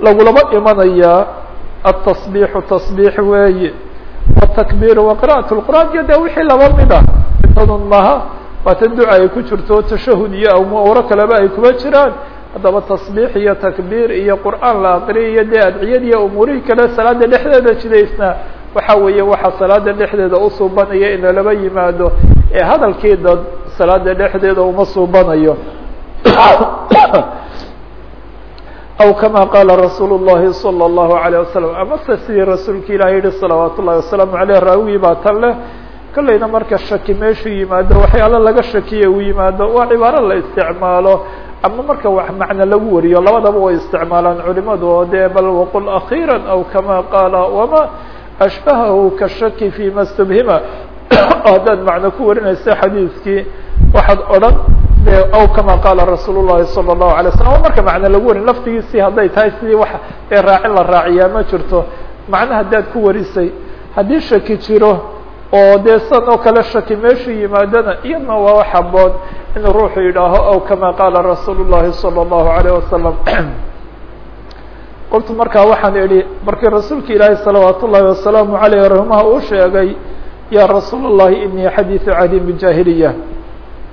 lagulaba imanayaa atasbiixu tasbiix weeye. Watakbiiru wa qira'at lqur'aan iyo wixii laba mid ah. Intadun maha waa duca ay ku jirto tashahud iyo amuuro kaleba ay kuma jiraan. Haddaba tasbiix iyo takbiir iyo qur'aan la aqriya dee adciyad umuurihii kale salaada dhexdeeda jidaysnaa waxa weeye waxa salaada dhexdeeda usuubanaya in lalaba yimaado ee hadalkii dad salaada dhexdeeda uma suubanayo aw kama qaala rasuul الlahi salى الlahu عalيه wasalam amase sidii rasuulka ilahi yihi salawaat ullahi wasalaamu aleyh raawigii baa tan leh kolleyna marka shaki meeshu yimaado waxyaalo laga shakiya uu yimaado waa cibaaro la isticmaalo ama marka wax macno lagu wariyo labadaba way isticmaalaan culimadu oo dee bal waqul akhiirا aw kama qaala wama ashbahahu kashaki fima stubhima haddaad macno ku warinayso xadiiskii waxaad odhan aw kama qaala rasuul الlahi salى الlahu alay slam marka macno lagu warin laftigiisii hadday tahay sidii wax ee raacin la raaciyaa ma jirto macno haddaad ku warisay haddii shaki jiro oo dee san oo kale shaki meeshu yimaadana iyadna waa wax haboon inuu ruuxu yidhaaho aw kama qaala rasuul الlahi salى الlahu عalيه wasalam qultu markaa waxaan idhi markii rasuulka ilaahi salawaat ullaahi wasalaamu aleyh rahimaha uu sheegay ya rasuul اllahi inii xadiiثu cadimu jaahiliya.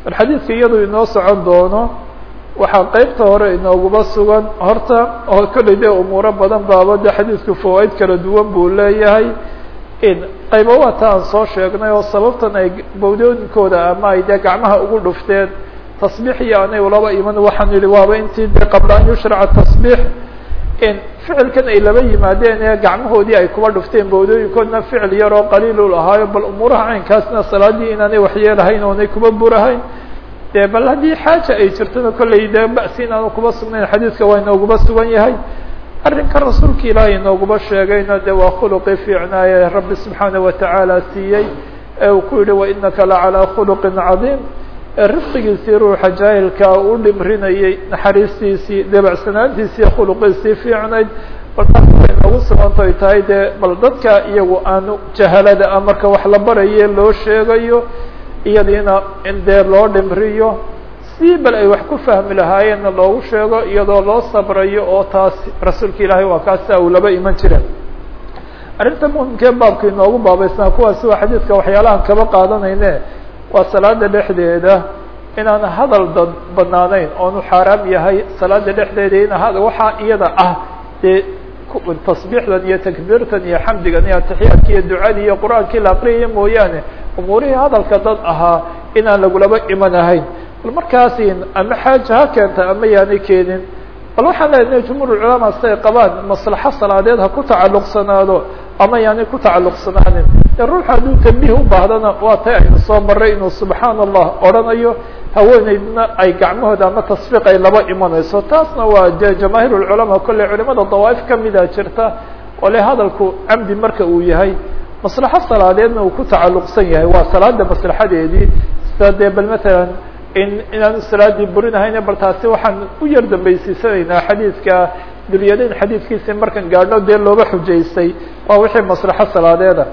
Bal xadiidka iyaduu inoo socon doono waxaa qeybta hore inooguba sugan. Horta kolley dee umuuro badan baaba xadiidku fawaaid kala duwan buu leeyahay. Qayba waa aan soo sheegnay oo sababtan ay bawdooyinkooda ama ay dee gacmaha ugu dhufteen tasbiix iyo anay ulaba iman waxaan yihi waaba intii dee qabla yushraca tasbiix ficilkan ay laba yimaadeen ee gacmahoodii ay kuba dhufteen bawdooyinkoodna ficil yaroo qaliilul ahaayo bal umuuraha caynkaasna salaadii inaanay waxyeelahayn oonay kuba burahayn. Dee bal haddii xaaja ay jirtona kolley dee ba'si inaanu kuba sugnayn xadiidka waa inooguba sugan yahay. Arrinka rasuulka ilaahay inooguba sheegayna de waa khuluqii fiicnaaye rabbi subxaanaه watacaala siiyey ee uu ku yihi wainaka lacalىa khuluqin cadiim rifqigiisii ruuxa jaahilkaa u dhimrinayay naxariistiisii debacsanaantiisii khuluqiisii fiicnayd bal taas way noogu suganta ay tahay dee bal dadka iyagu aanu jahalada a marka wax la baraye loo sheegayo iyadiina in dee loo dhimriyo si bal ay wax ku fahmi lahaayeenna loogu sheego iyadoo loo sabrayo oo taas rasuulka ilaahay waa kaasa uu laba iman jireen. Arrinta muhimkee baabka inoogu baabaysnaa kuwaasi waa xadiidka waxyaalahan kaba qaadanayne waa salaada dhexdeeda inaan hadal dad banaanayn oonu xaaraam yahay salaada dhexdeeda in waxaa iyada ah dee tasbiixdan iyo takbiirtan iyo xamdigan iyo atixiyaadka iyo ducadii iyo qur'aankii la aqriyaya mooyaane umuurihii hadalka dad ahaa inaan lagulaba iman ahayn. Bal markaasi ama xaaja ha keenta ama yaanay keenin bal waxaan leenahay jumhuur culamaa siday qabaan maslaxo salaadeed ha ku tacalluqsanaado ama yaanay ku tacalluqsanaanin de ruux hadduu tambiih u baahdana waa tay aynu soo maray inuu subxaan allah odhanayo haweeneydna ay gacmahooda ama tasfiiq ay laba imanayso. Taasna waa jamaahiir ulculamaa kolley culimada dawaa'if kamida jirta oo le hadalku camdi marka uu yahay maslaxo salaadeedna uu ku tacalluqsan yahay. Waa salaada maslaxadeedii. Sida bal matalan in inaanu salaadii burinahayne bal taasi waxaan u yar dambaysiisanaynaa xadiidka dulyadayn xadiidkiisi markan gaadhno dee looga xujaystay waa wixii maslaxo salaadeeda.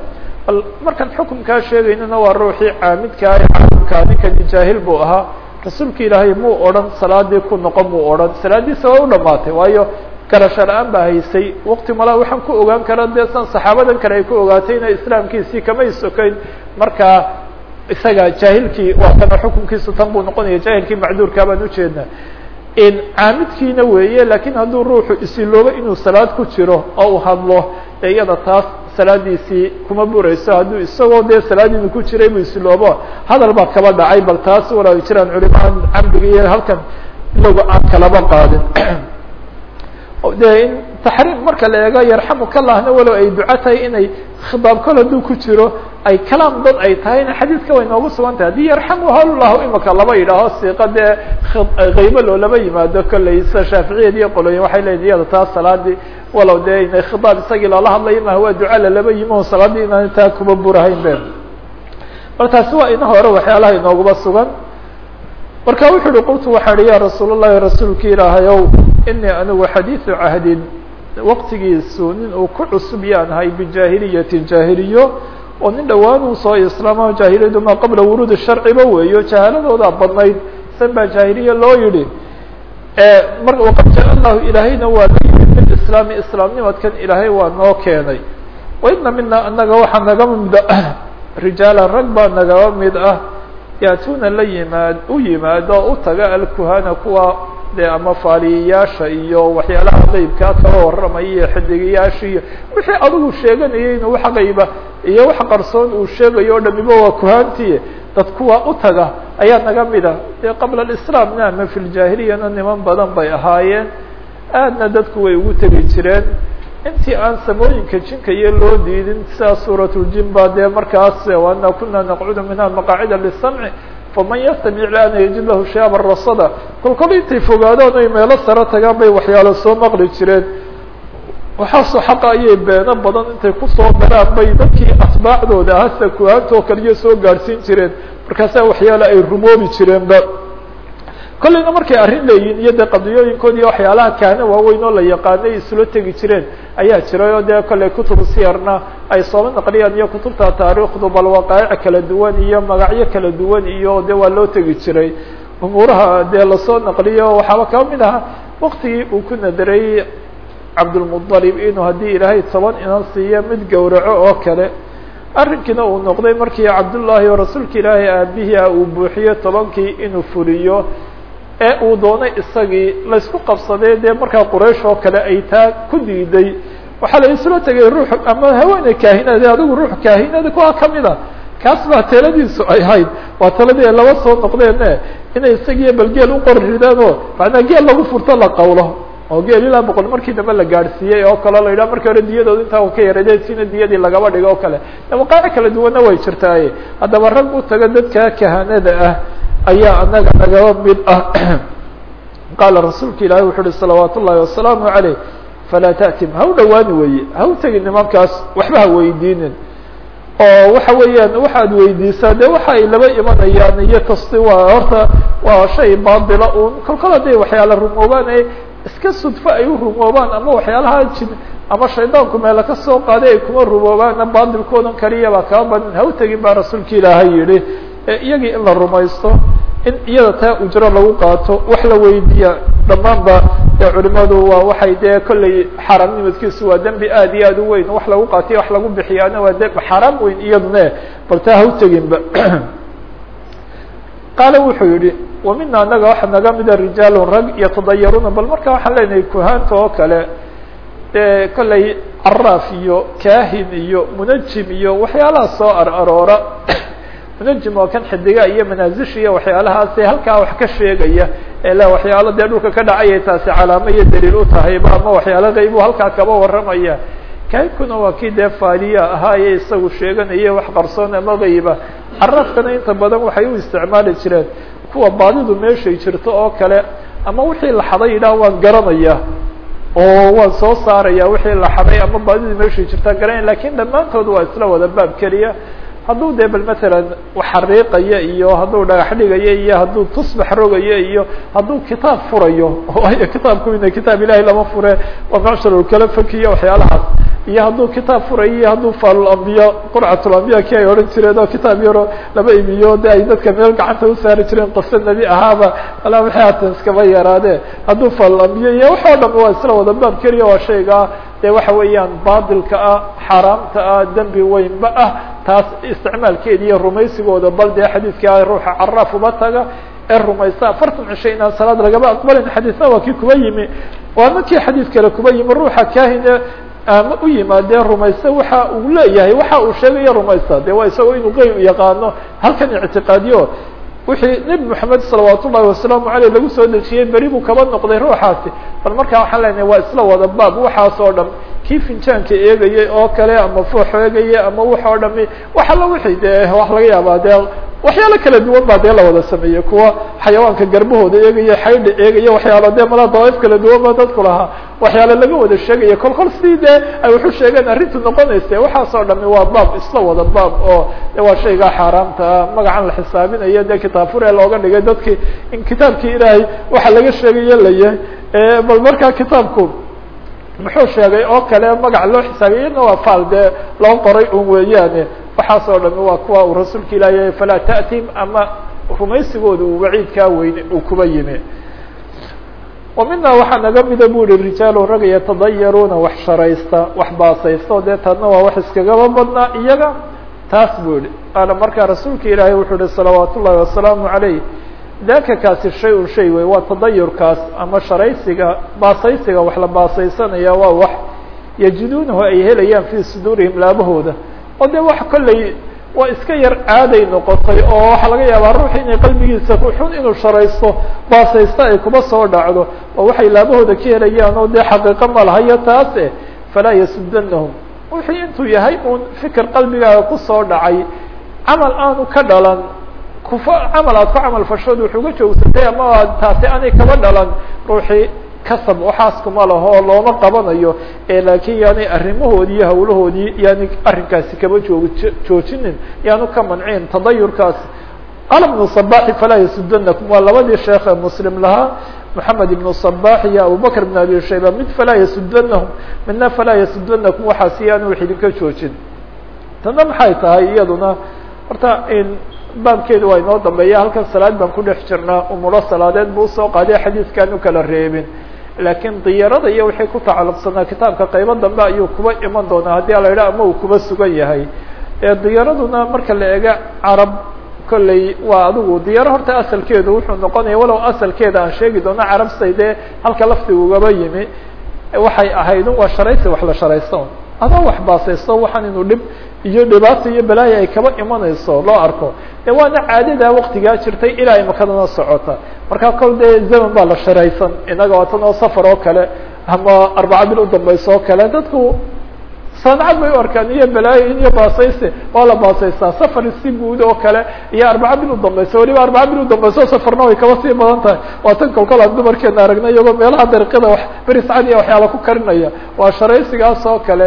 Bal markaan xukunkaa sheegaynana waa ruuxii caamidkaa ee caamilkaa ninkani jaahil buu ahaa. Rasuulka ilaahay muu odhan salaadii ku noqon muu odhan. Salaadiisa waa u dhamaatay waayo garasho la'aan baa haysay. Waqti malaa waxaan ku ogaan kara dee saxaabadan kale ay ku ogaatayna islaamkiisii kamay sokayn markaa isaga jaahilkii waa kana xukunkiisu tan buu noqonaya jaahilkii macduurkaa baan ujeednaa caamidkiina weeye laakiin hadduu ruuxu isiloobo inuu salaad ku jiro oo uu hadlo dee iyada taas salaadiisii kuma burayso. Hadduu isagoo dee salaadiinu ku jiray buu isiloobo. Hadal baa kaba dhacay bal taas wala jiraan culimahan camdiga iyo halkan iloga aan kalaba qaadin. De in taxriif marka la eego yarxamukalahna walow ay duco tahay inay khitaab kol hadduu ku jiro ay kalaam dad ay tahayna xadiidka way noogu sugan tahay. Haddii yarxamuhallahu imaka laba idhaaho siiqa dee qaybo loolama yimaado kollay sida iyo qoloyin waxay leyihin iyada taa salaadii walow dee inay khitaab isagii loola hadlayo waa duco lalaba yimo salaadii inaana taa kuba burahayn be bal waa ina hore waxyaalaha inoogaba sugan. Marka wuxu uhi qultu waxaa hi ya rasuul rasuulka ilaahayow inii anigu xadiiثu cahdin waqtigiisu nin uu ku cusub yaanahay bijaahiliyati jaahiliyo oo nin dhowaan uu soo islaamo jaahiliyadu ma qabla wuruudi sharciba weeyo jahaaladooda badnayd san jaahiliya loo yihi mar waqad jaa allahu ilaahayna waa la yimid bilislaami islaamnimadkan ilaahay waa noo keenay. Waina mina anaga waxaa naga mid rijaala rag baa nagaba mid ah yaatuuna la yimaad u yimaado u taga alkuhana kuwa dee ama faaliyayaasha iyo waxyaalaha qeybkaa kaba warramaya iyo xidigayaasha iyo wixii adigu sheeganayay inuu wax qayba iyo wax qarsoon uu sheegayo o dhamiba waa kuhaantiye dad kuwa u taga ayaa naga mid ah dee qabla alislaamna ama fi ljaahiliyana niman badan bay ahaayeen aadna dadku way ugu tegi jireen intii aan samooyinka jinka iyo loo diidin sida suuratuljin ba dee markaas wana kuna naqcudu minha maqaacida lisamci faman yastamic lana yajid lahu shaaba rasada. Kol kol intay fogaadaan ay meelo saro tagaan bay waxyaalo soo maqli jireen. Waxaasoo xaqa ayay beeno badan intay ku soo galaan bay dadkii atbaacdooda hasa kuhaantoo kaliya soo gaadhsiin jireen. Markaasaa waxyaalo ay rumoobi jireenba kolleyna markay arrin leeyihiin iyo dee qadiyooyinkoodi iyo waxyaalaha kaana waaweyn oo la yaqaanay isula tegi jireen ayaa jiray oo dee kolley kutubu siyarna ay sooba naqliyaan iyo kutubta taariikhdu bal waqaa'ic kala duwan iyo magacyo kala duwan iyo de waa loo tegi jiray. Umuuraha dee la soo naqliyo waxaaba kaba mid aha waktigii uu ku nadaray cabdulmuطalib inuu haddii ilaahay toban inan siiyo mid gowraco oo kale. Arrinkiina uu noqday markii cabdullaahi oo rasuulka ilaahay aabihii ah uu buuxiyo tobankii inuu fuliyo ee uu doonay isagii laysku qabsaday dee markaa quraysh oo kale ay taa ku diiday. Waxaa la isula tegay ruux ama haweeney kaahinade adigu ruux kaahinada kuwa ka mid a kaas baa taladiisu ay ahayd waa taladii laba soo noqdeene inay isagiiyo bal geel u qori ridaan oo macnaa geel lagu furto la qawlo. Oo geel ilaa boqol markii dambe la gaadhsiiyey oo kale la yidhaha markii hore diyadooda intaa u ka yaradee sina diyadii lagaba dhigo oo kale. Waqaaci kala duwanna way jirtaaye. Haddaba rag u taga dadka kahanada ah ayaa anaga nagaba mid ah. Qaala rasuulka ilaahi wuxu uhi salawaat ullahi wasalaamu caleyh falaa ta'tim ha u dhawaani weye tegin nimankaas waxba ha weydiinin. Oo waxa weeyaan waxaad weydiisaa de waxa laba imanayaan iyo kasti waa horta waa shay baatila un kolkol haday waxyaala rumoobaan ee iska sudfo ay u rumoobaan ama waxyaalaha jin ama shaydaanku meela ka soo qaaday ay kuma rumoobaana baatilkoodan kaliya baa kaa badan ha tegin baa rasuulka ilaahay yihi iyagii in la rumaysto in iyada taa ujro lagu qaato wax la weydiiya dhammaanba dee culimadu waa waxay dee kolley xaaraamnimadkiisu waa dembi aad iyo aad u weyn wax lagu qaatiyo wax lagu bixiyaana waa de xaaraam weyn iyadune bal taa ha u teginba. Qaala wuxuu yihi wa mina anaga waxa naga mida rijaalun rag yatadayaruuna bal marka waxaan leenahay kuhaanta oo kale dee kolley caraaf iyo kaahin iyo munajim iyo waxyaalaha soo ar aroora munajim waa kan xidiga iyo manaasisha iyo waxyaalahaase halkaa wax ka sheegaya ele waxyaalo dee dhulka ka dhacayay taasi calaamo iyo daliil u tahayba ama waxyaalo qaybu halkaa kaba warramaya. Kaahinkuna waa kii dee faaliya ahaaye isagu sheeganaya wax qarsoon ama qayba carafkana inta badan waxay u isticmaali jireen kuwa baadidu meeshay jirto oo kale ama wixii la xaday yidhaha waan garanaya oo waan soo saaraya wixii la xaday ama baadidu meeshay jirtaa garanaya laakiin dhammaantood waa isla wada baab keliya hadduu dee bal matalan xariiqayo iyo hadduu dhagax dhigayo iyo hadduu tusbax rogayo iyo hadduu kitaab furayo waayo kitaabku ina kitaab ilahay lama fure waa macshurulkala fakiyo waxyaalahaas iyo hadduu kitaab furayo iyo hadduu faalulambiya qurcatulambiya ki ay odhan jireen oo kitaab yaro laba imiyo de ay dadka meel gacanta u saari jireen qofsa nebi ahaaba alaa waxay haatan iskaba yaraadee hadduu faalulambiya iyo wax oo dham waa isla wada baab keliya waa shaygaa dee waxa weeyaan baadilka ah xaaraamta ah dembi weynba ah taas isticmaalkeeda iyo rumaysigooda bal dee xadiidka ruuxa caraaf uba taga ee rumaysta afartan cisho inaan salaad lagaba aqbalin xadiisna waa kii kuba yimi. Waa markii xadiid kale kuba yimi ruuxa kahine ama u yimaadee rumaysta waxa uu leeyahay waxa uu sheegayo rumaysta. De waa isagoo inuu qeyb yaqaano halkan ictiqaadiyo. Wixii nebi moxamed salawaat wasalaamu aleyh lagu soo dejiyey beri buu kaba noqday ruuxaasi. Bal markaa waxaan leenahay waa isla wada baab waxaas oo dham kii finjaanka eegayay oo kale ama foox eegaya ama wax oo dhami wax alla wixii dee wax laga yaabaa dee waxyaalo kala duwan baa dee la wada sameeyey kuwa xayawaanka garbahooda eegaya xaydha eegaya waxyaalo dee mala dawaaif kala duwan ba dadku lahaa. Waxyaalo laga wada sheegaya kol kol sidii dee ay waxu sheegeen arrintu noqonaysa waxaas oo dhami waa baab isla wada baab oo waa shaygaa xaaraamta magacan la xisaabinayo dee kitaab fure looga dhigay. Dadki in kitaabkii ilaahay waxa laga sheegayo layahay bal markaa kitaabku muxuu sheegay oo kale magac loo xisaabiya iyadna waa faal dee loo qoray un weeyaane. Waxaas oo dhami waa kuwa uu rasuulka ilaahay falaa ta'tim ama rumaysigooda uu waciidkaa weyne uu kuba yimi. Wa mina waxaa naga mida bu ihi rijaalu rag yatadayaruuna wax sharaysta wax baasaysta o dee taadna waa wax iskagaba badnaa iyaga. Taas buu yihi qaala markaa rasuulka ilaahay wuxuu yihi salawaat wasalaamu calayh daka kaasi shay un shay wey waa tadayurkaas ama sharaysiga baasaysiga wax la baasaysanaya waa wax yajiduunahu ay helayaan fii suduurihim laabahooda. Oo dee wax kolley waa iska yar caaday noqotay oo waxaa laga yaabaa ruuxi inay qalbigiisa xun inuu sharaysto baasaysto ay kuba soo dhacdo. Oo waxay laabahooda ka helayaan oo dee xaqiiqo ma lahayo taase falaa yasudanahum wixii intuu yahay uun fikir qalbigaaga ku soo dhacay camal aanu ka dhalan kufa camal aad ku camal fashood wuxuga joogsatay ama taasi aanay kaba dhalan ruuxii kasab waxaas kuma laho oo looma qabanayo laakiin yaanay arrimahoodii iyo hawlahoodii yaani arrinkaasi kaba joog joojinin yaanu ka mancin tadayurkaas. Qala ibnu صabaxi falaa yasudanakum waa labadii sheekhe muslim lahaa moxamed ibnu صabax iyo abubakr ibn abi shayba mid falaa yasudanahum midna falaa yasudanakum waxaas yaanu wax idinka joojin. Tana maxay tahay iyaduna? Horta baabkeedu waa inoo dambeeya halkan salaad baan ku dhex jirnaa umulo salaadeed buu u soo qaaday xadiiskaanu kala reebin. Laakiin diyarada iyo waxay ku tacalluqsanaa kitaabka qaybo dambe ayuu kuba iman doonaa haddii ala yidhaha ama uu kuba sugan yahay. Diyaraduna marka la ega carab kolley waa adigu diyaro horta asalkeedu wuxuu noqonaya walow asalkeeda aan sheegi doono carab say dee halka laftiga ugaba yimi waxay ahayd waa sharaysi wax la sharaysto adaa wax baasaysto waxaan inuu dhib iyo dhibaato iyo balaayo ay kaba imanayso loo arko. De waana caadada waktigaa jirtay ilaa imakadana socota. Markaa kol dee zaman baa la sharaysan inaga waatan oo safar oo kale ama arbaca bil udambayso oo kale dadku sancad bay u arkaan iyo balaayo iyo baasayse. Waa la baasaystaa safar si guud oo kale iyo arbaca bil udambayso waliba arbaca bil udambayso safarna way kaba sii badan tahay. Waa tan kolkol aan dumarkeena aragna iyagoo meelaha dariiqada wax beris cadiya waxyaala ku karinaya. Waa sharaysigaas oo kale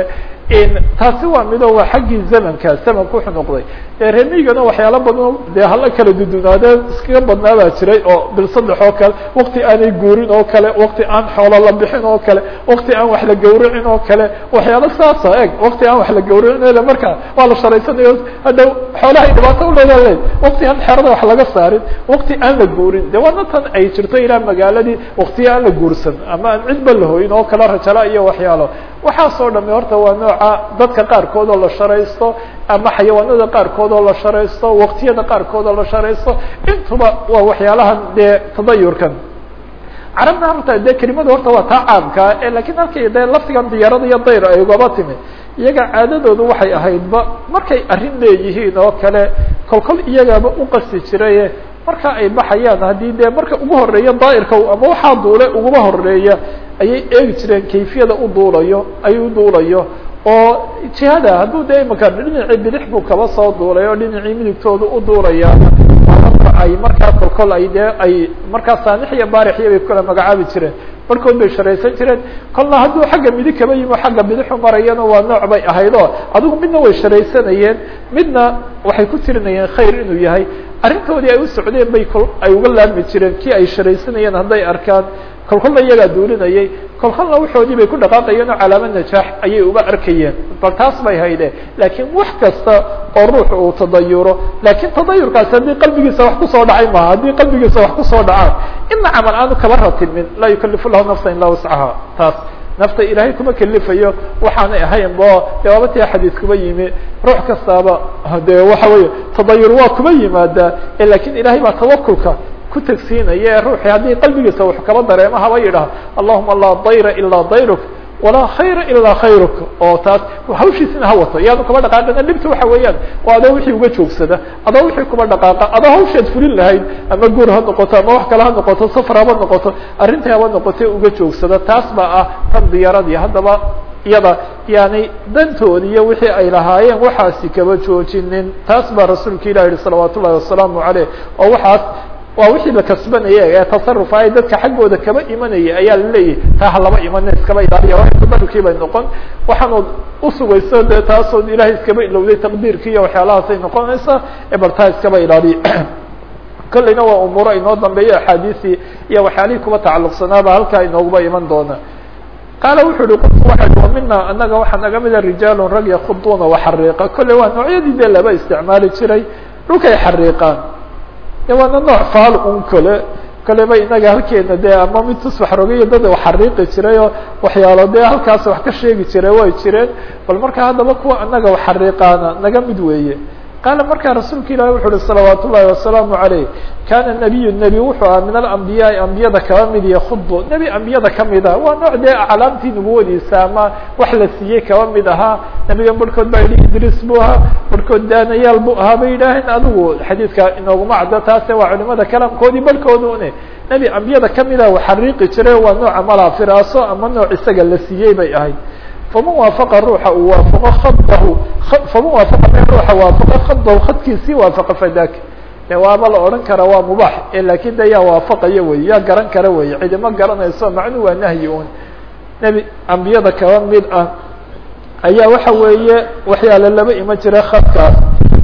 taasi waa mido waa xaggii zamanka zamanka wuxuu noqday. Remigana waxyaala badan dee hala kala dudunaadee iskaga badnaa jiray oo bil saddex kale wakti aanay guurin oo kale wakti aan xoolo la bixin oo kale wakti aan wax la gawracin oo kale. Waxyaalo saasa eg wakti aan wax la gawracin ele markaa waa la sharaysanayo hadda xoolahay dhibaato uleedale wakti aan xerada wax laga saarin wakti aan la guurin. De waana ay jirto ilaa magaaladii waktiya aan la guursan ama aan cidba lahoyin oo kale rajala iyo waxyaalo waxaasoo dhami horta waa nooca dadka qaarkood oo la sharaysto ama xayawaanada qaarkood oo la sharaysto waktiyada qaarkood oo la sharaysto intuba waa waxyaalahan dee tadayurkan carabna horta dee kelimada horta waa taa caamkaa lakiin halkay dee laftigan diyaarada iyo dayr ay ugaba timi iyaga caadadoodu waxay ahaydba markay arrin leeyihiin oo kale kolkol iyagaaba u qasti jiraye marka ay baxayaan haddii dee marka ugu horreeya daa'irka ama waxaa duule uguma horreeya ayay eegi jireen kayfiyada u duulayo ayuu duulayo oo jihada hadduu dee imaka dhinacii bidix buu kaba soo duulay oo dhinacii midigtooda u duulaya ay markaa kolkol ay dee ay markaa saanix iyo baarixiyo bay kukala magacaabi jireen barkood bay sharaysan jireen kolna hadduu xagga midig kaba yimo xagga bidixu marayana waa nooc bay ahayd oo adigu midna way sharaysanayeen midna waxay ku tirinayeen khayr inuu yahay arrintoodii ay u socdeen bay ay uga laami jireen kii ay sharaysanayeen hadday arkaan. Kolkolna iyagaa duulinayay. Kolkolna waxoodii bay ku dhaqaaqayeen oo calaamo najaax ayay uga arkayeen. Bal taas bay hayde laakiin wax kasta oo ruuxu uu tadayuro laakiin tadayurkaasi haddii qalbigiisa wax ku soo dhacay maaha haddii qalbigiisa wax ku soo dhacaan ina camal aanu kaba ratimin laa yukalifu lahu nafsa ilaa wascaha taas nafta ilaahay kuma kelifayo waxaanay ahayn bo de waaba tia xadiis kuba yimi ruux kastaaba de waxa weeye tadayur waa kuba yimaadaa laakiin ilahay baa tawakulka ku tegsiinaya ruuxii haddii qalbigiisa wax kaba dareemo haba yidhaah allahuma laa dayra ilaa dayruk walaa khayra ilaa khayruk oo taas hawshiisina ha wato. Yaanu kaba dhaqaaqina dhibta waxa weeyaan waa adoo wixii uga joogsada adoo wixii kuba dhaqaaqa adoo hawshaad fulin lahayd ama guur ha noqoto ama wax kale ha noqoto safar haba noqoto arrintai haba noqote uga joogsada taas baa ah tan diyaaradii haddaba iyada yani dantoodi iyo wixii ay lahaayeen waxaasi kaba joojinin. Taas baa rasuulka ilah yihi salawaat ullahi wasalaamu caleyh oo waxaas waa wixii la kasbanaya ee tasarufa ay dadka xaggooda kaba imanaya ayaa la leeyahay taa ha laba imana iskaba ilaaliya tabarukii bay noqon. Waxaanood usugayso dee taasood ilahay iskaba ilowday taqdiirkii iyo waxyaalahaasay noqonaysaa ee bal taa iskaba ilaaliya. Kolleyna waa umuuro inoo dambeeyo axaadiisii iyo waxyaalihii kuba tacalluqsanaaba halkaa inooguba iman doona. Qaala wuxuu uhi qultu waxa wa mina anaga waxaa naga mida rijaalun rag yakhuduuna waxariiqa kolley waa noocyadii dee laba isticmaali jiray dhulkay xariiqaan de waana nooc faal un kole koleba inaga halkeena dee ama mid tusbax rogayo dad xariiqi jiray oo waxyaalo dee halkaas wax ka sheegi jiray way jireen. Bal marka haddaba kuwa anaga xariiqaana naga mid weeye qaala markaa rasuulka ilahi wuxu uhi salawaat ullahi wasalaamu عaleyh kana nabiyu nebi wuxuu aha min alambiyaai ambiyada kaba mid yakudu nebi ambiyada kamida waa nooc dee aclaamtii nubuwadiisa ama wax la siiyey kaba mid ahaa nebigan barhkood baa yihi idris buu ahaa barhkood daanayaal buu ahaa bay yidhaaheen adigu xadiidka inooguma caddo taase waa culimada kalaamkoodii barhkooda une nebi ambiyada kamida wa xariiqi jiray waa nooca malaa firaaso ama nooc isaga la siiyey bay ahayd faman waafaqa ruuxa uu waafaqo khadahu faman waafaqa me ruuxa waafaqa khadahu khadkiisii waafaqa fadak de waaba la odhan kara waa mubaax laakiin de yaa waafaqaya wey yaa garan kara wey cidima garanayso macnu waa nahyi un nebi ambiyada kaba mid ah ayaa waxa weeye waxyaala laba ima jira khadkaas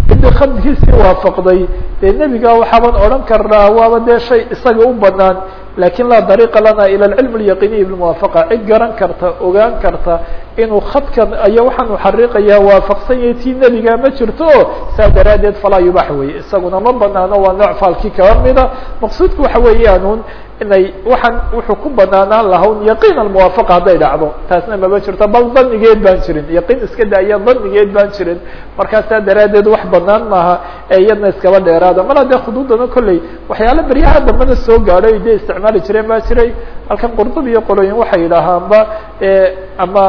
cidii khadkiisii waafaqday dee nebiga waxaaban odhan karnaa waaba dee shay isaga u banaan lakin laa dariiqa lana ilى اcilm اlyaqiniy bاmuwaafaqa cid garan karta ogaan karta inuu khadkan aya waxaan u xariiqaya waafaqsan yahay tii nebiga ma jirto o saa daraadeed falaa yubax weye isaguna ma banaano waa nooc faalkii kaba mida maqsuudku waxa weeyaan inay waxaan wuxuu ku banaanaan lahawn yaqiin almuwaafaqa hadday dhacdo. Taasna mama jirto bal danigeed baan jirin yaqiin iska daaya danigeed baan jirin. Markaa saa daraadeed wax banaan maaha ee iyadna iskaba dheeraada. Mala dee khuduudana kolley waxyaala beryaha dambena soo gaadhay dee isticmaali jireen baa jiray. Halkan qurdub iyo qoloyin waxay yidhaahaanba ama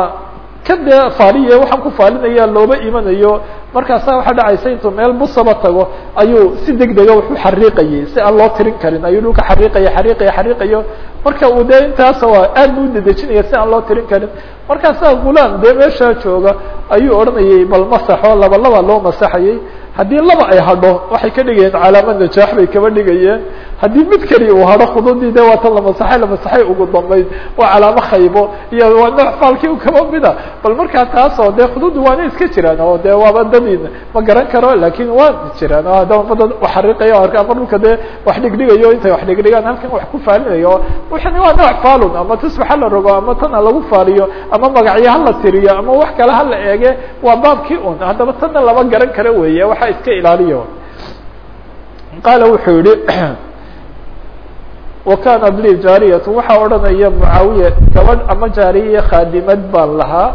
ka dee faaliye waxaan ku faalinaya looba imanayo. Markaasa waxaa dhacaysa intuu meel busaba tago ayuu si deg dega wax u xariiqayay si aan loo tirin karin ayuu dhulka xariiqaya xariiqaya xariiqayo marka uu dee intaas aad bu udedejinaya si aan loo tirin karin. Markaasaa gulaan dee meeshaa jooga ayuu odhanayay bal masaxo laba laba loo masaxayay. Haddii laba ay hadho waxay ka dhigayeen calaamad najaax bay kaba dhigayeen haddii mid keliya uu hadho khududii de waa tan la masaxay la masaxay ugu dambayd waa calaamo khaybo iyo waa nooc faalkii kaba mida. Bal markaa taasoo dee khuduuddu waana iska jiraan oo de waaba dadin ma garan karo laakiin waa jiraan. Oo haddaba dad xariiqaya arka ama dhulka dee wax dhigdhigayo intay wax dhigdhigaan halkan wax ku faalinayo. Waxani waa nooc faalun ama tusbax hala rogo ama tan ha lagu faaliyo ama magacyo hala tiriyo ama wax kale hala eege waa baabkii un haddaba tanna lama garan karo weeye waxa iska ilaaliyo. Qaala wuxuu yihi wa kanat lii jaariyatu waxaa odhanaya mucaawiya gabadh ama jaariya khaadimad baan lahaa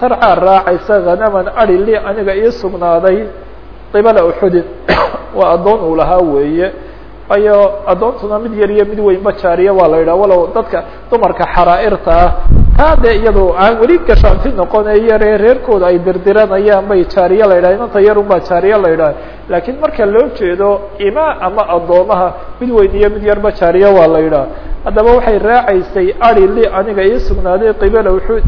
tarcaa raacaysa hanaman adi li aniga ii sugnaaday qibala uxudin waa addoon uu lahaa weeye. Waayo addoontuna mid yar iyo mid weynba jaariya waa la yidhaha walow dadka dumarka xaraa'irta ah taa dee iyado aan weli gashaanti noqonayo ree reerkooda ay dirdiranayaan bay jaariya la yidhaha inanta yarun baa jaariya la yidhaha laakiin marka loo jeedo ima ama addoomaha mid weyn iyo mid yarba jaariya waa la yidhaha. Haddaba waxay raacaysay adi li aniga ii sugnaaday qibala uxud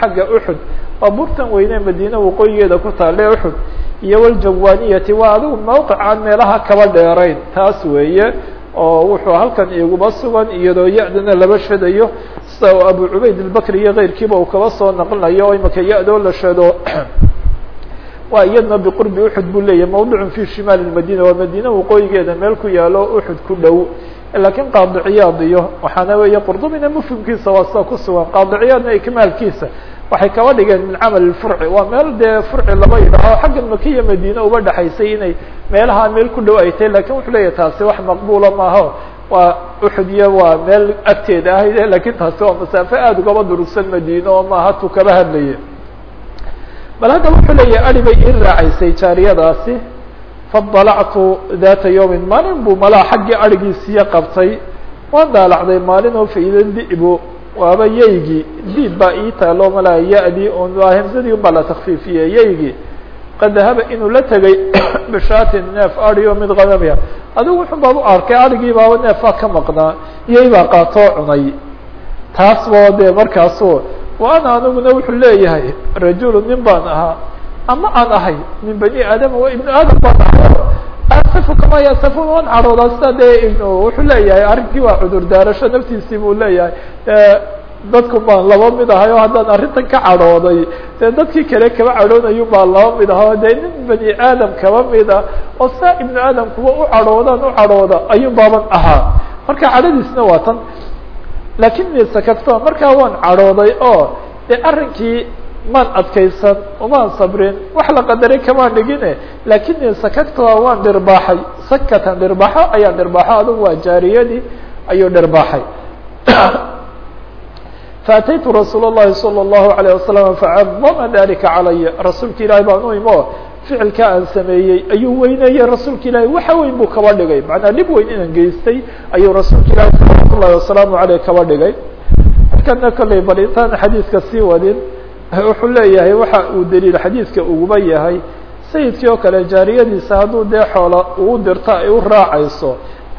xagga uxud waa burtan weyne madiine waqooyigeeda ku taale uxud iyo wljawaniyati waa adigu mawqic aan meelaha kaba dheerayn. Taas weeye oo wuxuu halkan iguba sugan iyadoo ya-dana laba shadayo sida abu cubayd albakri iyo keyrkiiba uu kaba soo naqlinayo o imaka ya-doo la shado waa iyadna biqurbi uxud buu leeyahy mawducun fi shimaal madina waa madina waqooyigeeda meel ku yaalo uxud ku dhow. Lakiin qaadiciyaad iyo waxaana weeye qurdubina mufhimkiisa waa sida ku sugan qaadiciyaadna ikmaalkiisa waxay kaba dhigeen min camal furci. Waa meel dee furci laba yidhaaho xagga makiya madiine uba dhexaysay inay meelaha meel ku dhow ay tahay laakiin wuxuu leeyahy taasi wax maqbula maaho waa uxud iyo waa meel agteeda ahayd laakiin taasi waa masaafo aada ugaba durugsan madiine oo maaha tu kaba hadlaya bal hadda wuxuu leeyahay ari bay ii raacaysay jaariyadaasi. Fadalactu data yawmin. Maalin buu malaa xaggii arigiisiiya qabtay. Waan daalacday maalin oo faida dibu waaba yaygii diib baa ii taalo malaa ya-dii hemsadii un baa la takfiifiye yaygii qad dahaba inuu la tegay bishaatin neef ari o mid qadamiya adigu wuxun u arkay arigii baaba neefaa ka maqnaa yay baa qaatoo cunay. Taas boo dee markaasu wa aniguna wuxuu leeyahay rajulu nin baan ahaa ama aan ahay min bani aadama wa ibnu aadam baan ahay asafu kama yasafun waan cadhoodaa sida dee wuxuu leeyahay arrinkii waa cudur daarasho naftiisii buu leeyahay. Dadku baan laba mid ahay oo haddaan arrintan ka cadhooday dee dadkii kale kaba cadhoonayu baan laba mid aha dee nin bani aadam kaba mid ah. Oo saa ibnu aadam kuwa u cadhoodaan u cadhooda ayuun baaban ahaa. Marka cadhadiisna waa tan. Lakinii sakafto? Markaa waan cadhooday oo dee arrinkii maan adkaysan umaan sabrin wax la qadaray kamaan dhigine lakinii sakagto waan dhirbaaxay sakatan dhirbaaxo ayaan dhirbaaxo adugu waa jaariyadii ayuu dhirbaaxay faataytu rasuul الlahi salى الlahu عalيه wasalam facadama dalika calaya rasuulka ilaahi baan u imo ficilka aan sameeyey ayuu weyneeyey rasuulka ilaahi waxa weyn buu kaba dhigay macnaa dhib weyn inaan geystay ayuu rasuulka ilaahi salawaat ullahi wasalaamu aleyh kaba dhigay markana kolley bal intaan xadiidka sii wadin wuxuu leeyahay waxa uu daliil xadiidka uguba yahay. Sayidkii oo kale jaariyadiisa hadduu dee xoola uu dirto ay u raacayso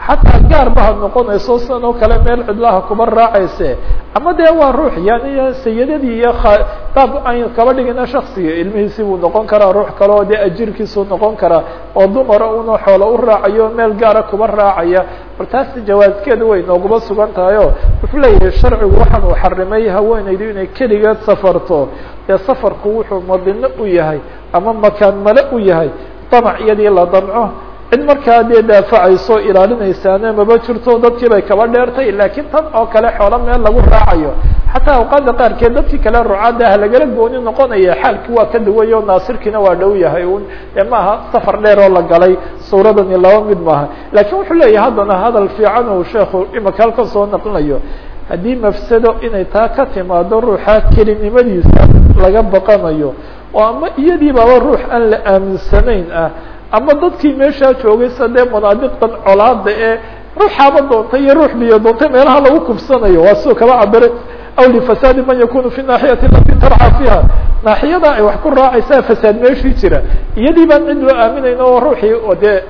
xataa gaarba ha noqonayso sidan oo kale meel cidlaha kuba raacayse. Ama dee waa ruux yani sayadadii iyo baab an kaba dhigina shaksiga ilmihiisii buu noqon karaa ruux kale oo dee ajirkiisuu noqon karaa oo dumara una xoola u raacayo meel gaara kuba raacaya. Bal taas jawaaskeedu way nooguba sugan tahay o wuxuu leeyahay sharcigu waxaan uu xarimay haweenaydu inay keligeed safarto. Dee safarku wuxuu madino u yahay ama makaan male u yahay damac iyadii la damco cid markaa dee daafacayso ilaalinaysaana maba jirto dadkii bay kaba dheertay laakiin tan oo kale xoolo meel lagu raacayo. Xataa awqaada qaarkeed dadkii kale rucaada ah lagala gooni noqonaya xaalkii waa ka duway o naasirkiina waa dhow yahay un e maaha safar dheer oo la galay suuradani laba mid maaha lakiin wuxuu leeyahay haddana hadal fiican uu sheekhu imaka halkan soo naqlinayo haddii mafsado inay taa ka timaado ruuxa kelinimadiisa laga baqanayo oo ama iyadii baaba ruux aan la aaminsanayn ah ama dadkii meeshaa joogay sa dee manaadiqdan colaada ee ruuxaaba doontay iyo ruux biyo doontay meelaha lagu kubsanayo waa sidoo kaba cabiray aw lifasaadi man yakunu fi naaxiyati alati tarca fiiha. Naaxiyada ay wax ku raacaysaa fasaad meeshii jira. Iyadii baan cid loo aaminayn oo ruuxii oo dee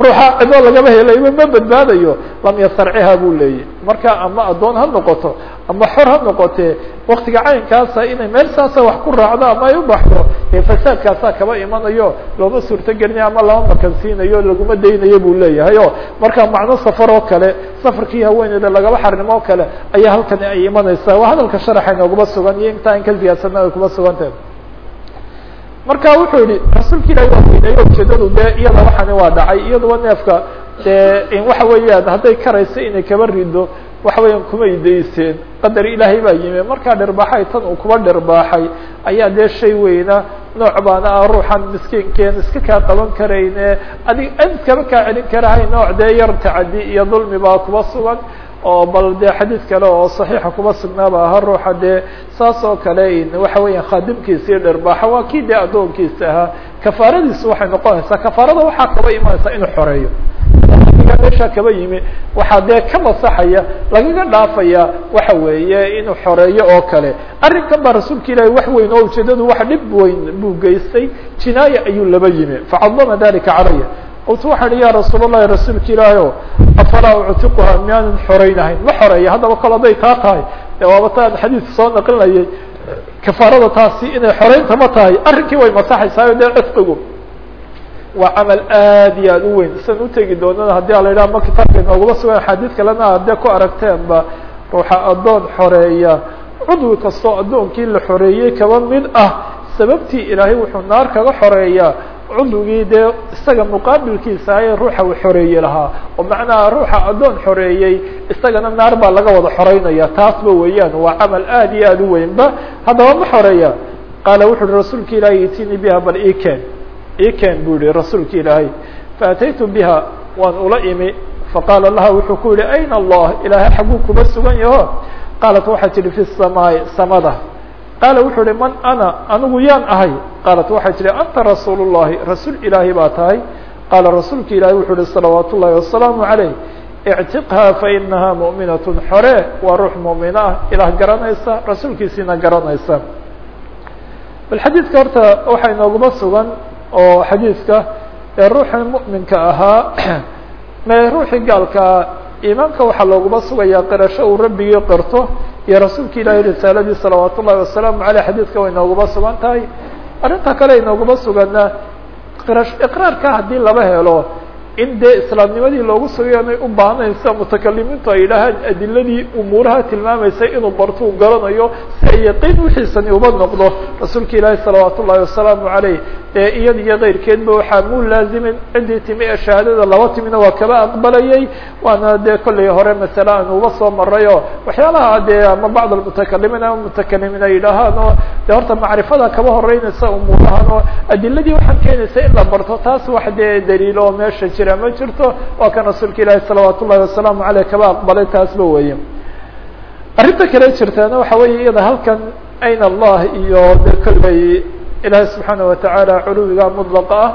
ruuxa cidoo lagaba helayba ma badbaadayo. Lam yastarciha buu leeyahy marka ama addoon ha noqoto ama xor ha noqotee waktiga caynkaasa inay meel saasa wax ku raacdo ama ay u baxdo ee fasaadkaasaa kaba imanayo looma suurto gelinayo ama lama makansiinayo laguma daynayo buu leeyahay. O marka macno safar oo kale safarkii haweeneyda lagaba xarimo oo kale ayaa halkani ay imanaysaa waa hadalka sharaxa inooguma sugan iyo intaa in ka ziyaadsana ay kuma sugantahay marka wuxuu yihi rasuulka ilahi waa weyneeyo ujeedadu dee iyada waxani waa dhacay iyaduba neefka dee waxa weeyaan hadday karayso inay kaba rido waxa weeyaan kumay dayseen. Qadar ilaahay baa yimi markaa dhirbaaxay tan uu kuba dhirbaaxay ayaa dee shay weyna. Nooc baana ah ruuxan miskiinkeen iska kaa qaban karayne. Adig ad kaa celin karahay nooc dee yar tacadi iyo dulmi baa kuba sugan. Oo bal dee xadiid kale oo صaxiixa kuma sugnaaba aha ruuxa dee. Saas oo kale waxa weeya khaadimkiisa iyo dhirbaaxa waa kii dee addoonkiisa ahaa. Kafaaradiisu waxay noqonaysaa kafaarada waxaa kaba imanaysaa inuu xoreeyo meeshaa kaba yimi. Waxaa dee ka masaxaya lagaga dhaafaya waxa weeye inuu xoreeyo oo kale. Arrinkan rasuulka ilahi wax weyn oo ujeedadu wax dhib weyn buu geystay. Jinaaya ayuu laba yimi. Facadama dalika calaya qultu waxaan ihi ya rasuulka ilaahi o afalaa uctiquha miyaanan xoreynahayn ma xoreeya haddaba kol hadday taa tahay. De waaba taan soo naqlinayay. Kafaarada taasi inay xoreynta ma tahay. Arrinkii way masaxaysaayo dee cifqigu waa camal aad iyo aad u weyn. Sian utegi doonana haddii a la yidhaha ma kitaabka inooguma sugan axaadiid kalena haddee ku aragteenba ruuxa addoon xoreeya. Cudwi kastoo addoonkii la xoreeyey kaba mid ah. Sababtii ilaahay wuxuu naar kaga xoreeyaa cudwigii dee isaga muqaabilkiisa ayay ruuxa u xoreeye lahaa. Oo macnaha ruuxa addoon xoreeyey isagana naar baa laga wada xoreynaya. Taasba weeyaan waa camal aad iyo aad u weynba. Haddaba ma xoreeya. Qaala wuxu uhi rasuulka ilaahay itini biha bal iken iken buu yihi rasuulka ilaahay faataytu biha waan ula imi faqaala laha wuxuu ku yihi ayna allah ilaahay xagguu kuba sugan yaho qaalat waxay tihi fi samaai samada qaala wuxuu uhi man ana anigu yaan ahay qaalat waxay tihi anta rasuul الlahi rasuul ilaahi baa tahay qaala rasuulka ilaahi wuxuu uhi salawaat ullahi wasalaamu عalayh اctiqhaa fainaha muؤminaة xore waa ruux muؤmina ah ilaah garanaysa rasuulkiisiina garanaysa bal xadiidka horta waxaa inooguma sugan oo xadiidka ee ruuxa muؤminka ahaa me ruuxii gaalkaa iimaanka waxaa looguma sugayaa qirasho uu rabbigii qirto iyo rasuulka ilaahi risaaladii salawaat ullahi wasalaamu aleyh xadiidka way inooguma sugan tahay. Arrinta kale inooguma sugana qirash iqraarka haddii laba helo in dee islaamnimadii loogu sugayo inay u baahanaysa mutakalimiintu ay yidhaahaan adiladii umuuraha tilmaamaysay inuu barto u garanayo si ay yaqiin wixiisani uba noqdo. Rasuulka ilaahi salawaat ullahi wasalaamu aleyh ee iyada iyo keyrkeedba waxaa muu laazimin ciddii timi ee shahaadada laba timina waa kaba aqbalayay waana dee kollay hore masale aan uba soo maray oo waxyaalaha dee ama bacd almutakalimiin ama mutakalimiin ay yidhaahaan oo dee horta macrifada kaba horeynaysa umuurahan oo adiladii waxaan keenaysa in la barto taas wax dee daliil oo meesha jira ma jirto? Waa kan rasuulka ilaahi salawaat ullahi wasalaamu aleyh kaba aqbalay taasba weeye. Arrinta kale jirtaana waxa weeye iyada halkan ayn allah iyo de kollay ilaahay subxaana watacaala culuwiga mudlaqa ah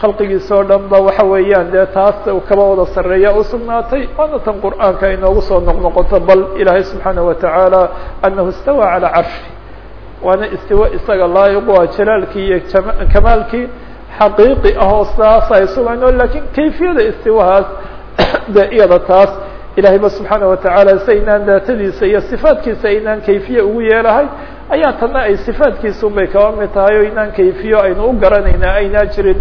khalqigiisa oo dhan ba waxa weeyaan dee taas kaba wada sareeya usugnaatay waana tan qur'aanka inoogu soo noqnoqoto bal ilaahay subxaana watacaala anahu istawa calaa carshi. Waana istiwa isaga laayiqu ah jalaalkii iyo kamaalkii xaqiiqi ah oo saas ay sugayno laakiin kayfiyada istiwahaas de iyada taas ilahay ba subxaana watacaala si aynaan daatadiisa iyo sifaatkiisa aynaan kayfiye ugu yeelahay ayaa tana ay sifaatkiisun bay kaba tahay o inaan kayfiyo aynu u garanayna aynaa jirin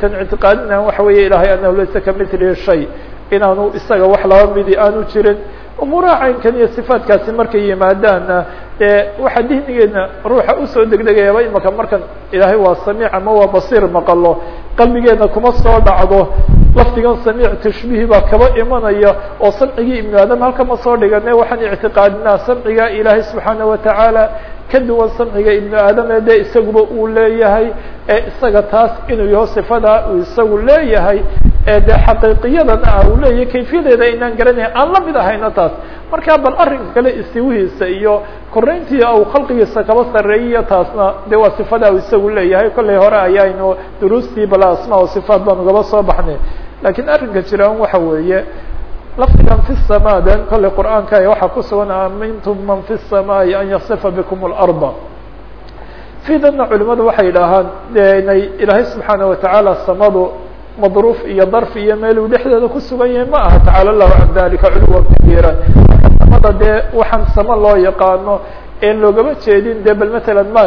tan ictiqaadina waxa weeye ilahay anahu laysa kamilihi shay inaanu isaga wax laba midi aanu jirin umuuraha caynkan iyo sifaatkaasi markay yimaadaanna dee waxaa dihnigeedna ruuxa u soo degdegayaaba imaka markan ilaahay waa samiic ama waa basiir maqalo qalbigeedna kuma soo dhacdo lafdigan samiic tashbihi baa kaba imanaya oo samcigii ibnu aadam halka ma soo dhigane waxaan ictiqaadinaa samciga ilaahay subxaana watacaala ka duwan samciga ibnu aadam ee dee isaguba uu leeyahay ee isaga taas inuu yaho sifadaa uu isagu leeyahay ee dee xaqiiqiyadana ah uu leeyahay kayfiyadeeda aynaan garanayn aan la mid ahayno taas marka bal arrinka kale istiwihiisa iyo koreyntii u khalqigiisa kaba sareeyiyo taasna de waa sifadaa uu isagu leeyahay kollay hore ayaynu duruustii bala asmaa o sifaat baanu gaba soo baxnay lakiin arrinka jiraan waxa weeye lafdigan fi samaadan kollay qur'aanka waxaa ku sugan amintum man fi الsamaaءi an yaksifa bikum اlarda fidana culimadu waxay idhaahaan de inay ilaahay subxaana watacaala samadu madruuf iyo darf iyo meel uu dhexdeeda ku sugan yahay ma aha tacala allahu can dalika kabiira marka samada dee waxaan samo loo yaqaano en loogama jeedin. De bal matalan ma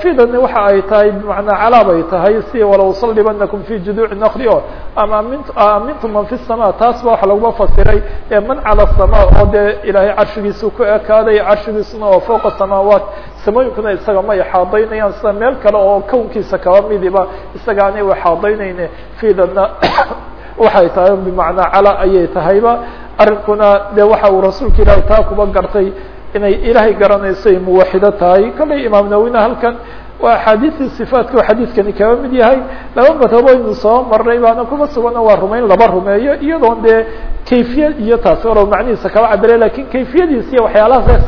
fidani waxa ay tahay bimacnaa calaab ay tahay si walow saldibanakum fi juduuci nakli o ama amint amintum man fi sama taas ba waxa laguma fasiray. Man cala sama oo dee ilaahay carshigiisu ku ekaaday carshigiisuna oo fooqa samaawaat. Samooyinkuna isaga ma ixaadaynayaan sida meel kale oo kownkiisa kaba midiba isaga anay waxaadaynayne fidana waxay tahay bimacnaa cala ayay tahayba. Arrinkuna de waxa uu rasuulka ilaahay taa kuba gartay inay ilaahay garanayso ay muwaxido tahay. Kollay imaam nawina halkan waa axaadiistii sifaatka oo xadiidkani kaba mid yahay. Laba madhabo aynu soo marnay baana kuma sugano waa rumayn laba rumeeyo iyadoon dee kayfiya iyo taasi walow macnihiisa kaba cabire laakiin kayfiyadiis iyo waxyaalahaas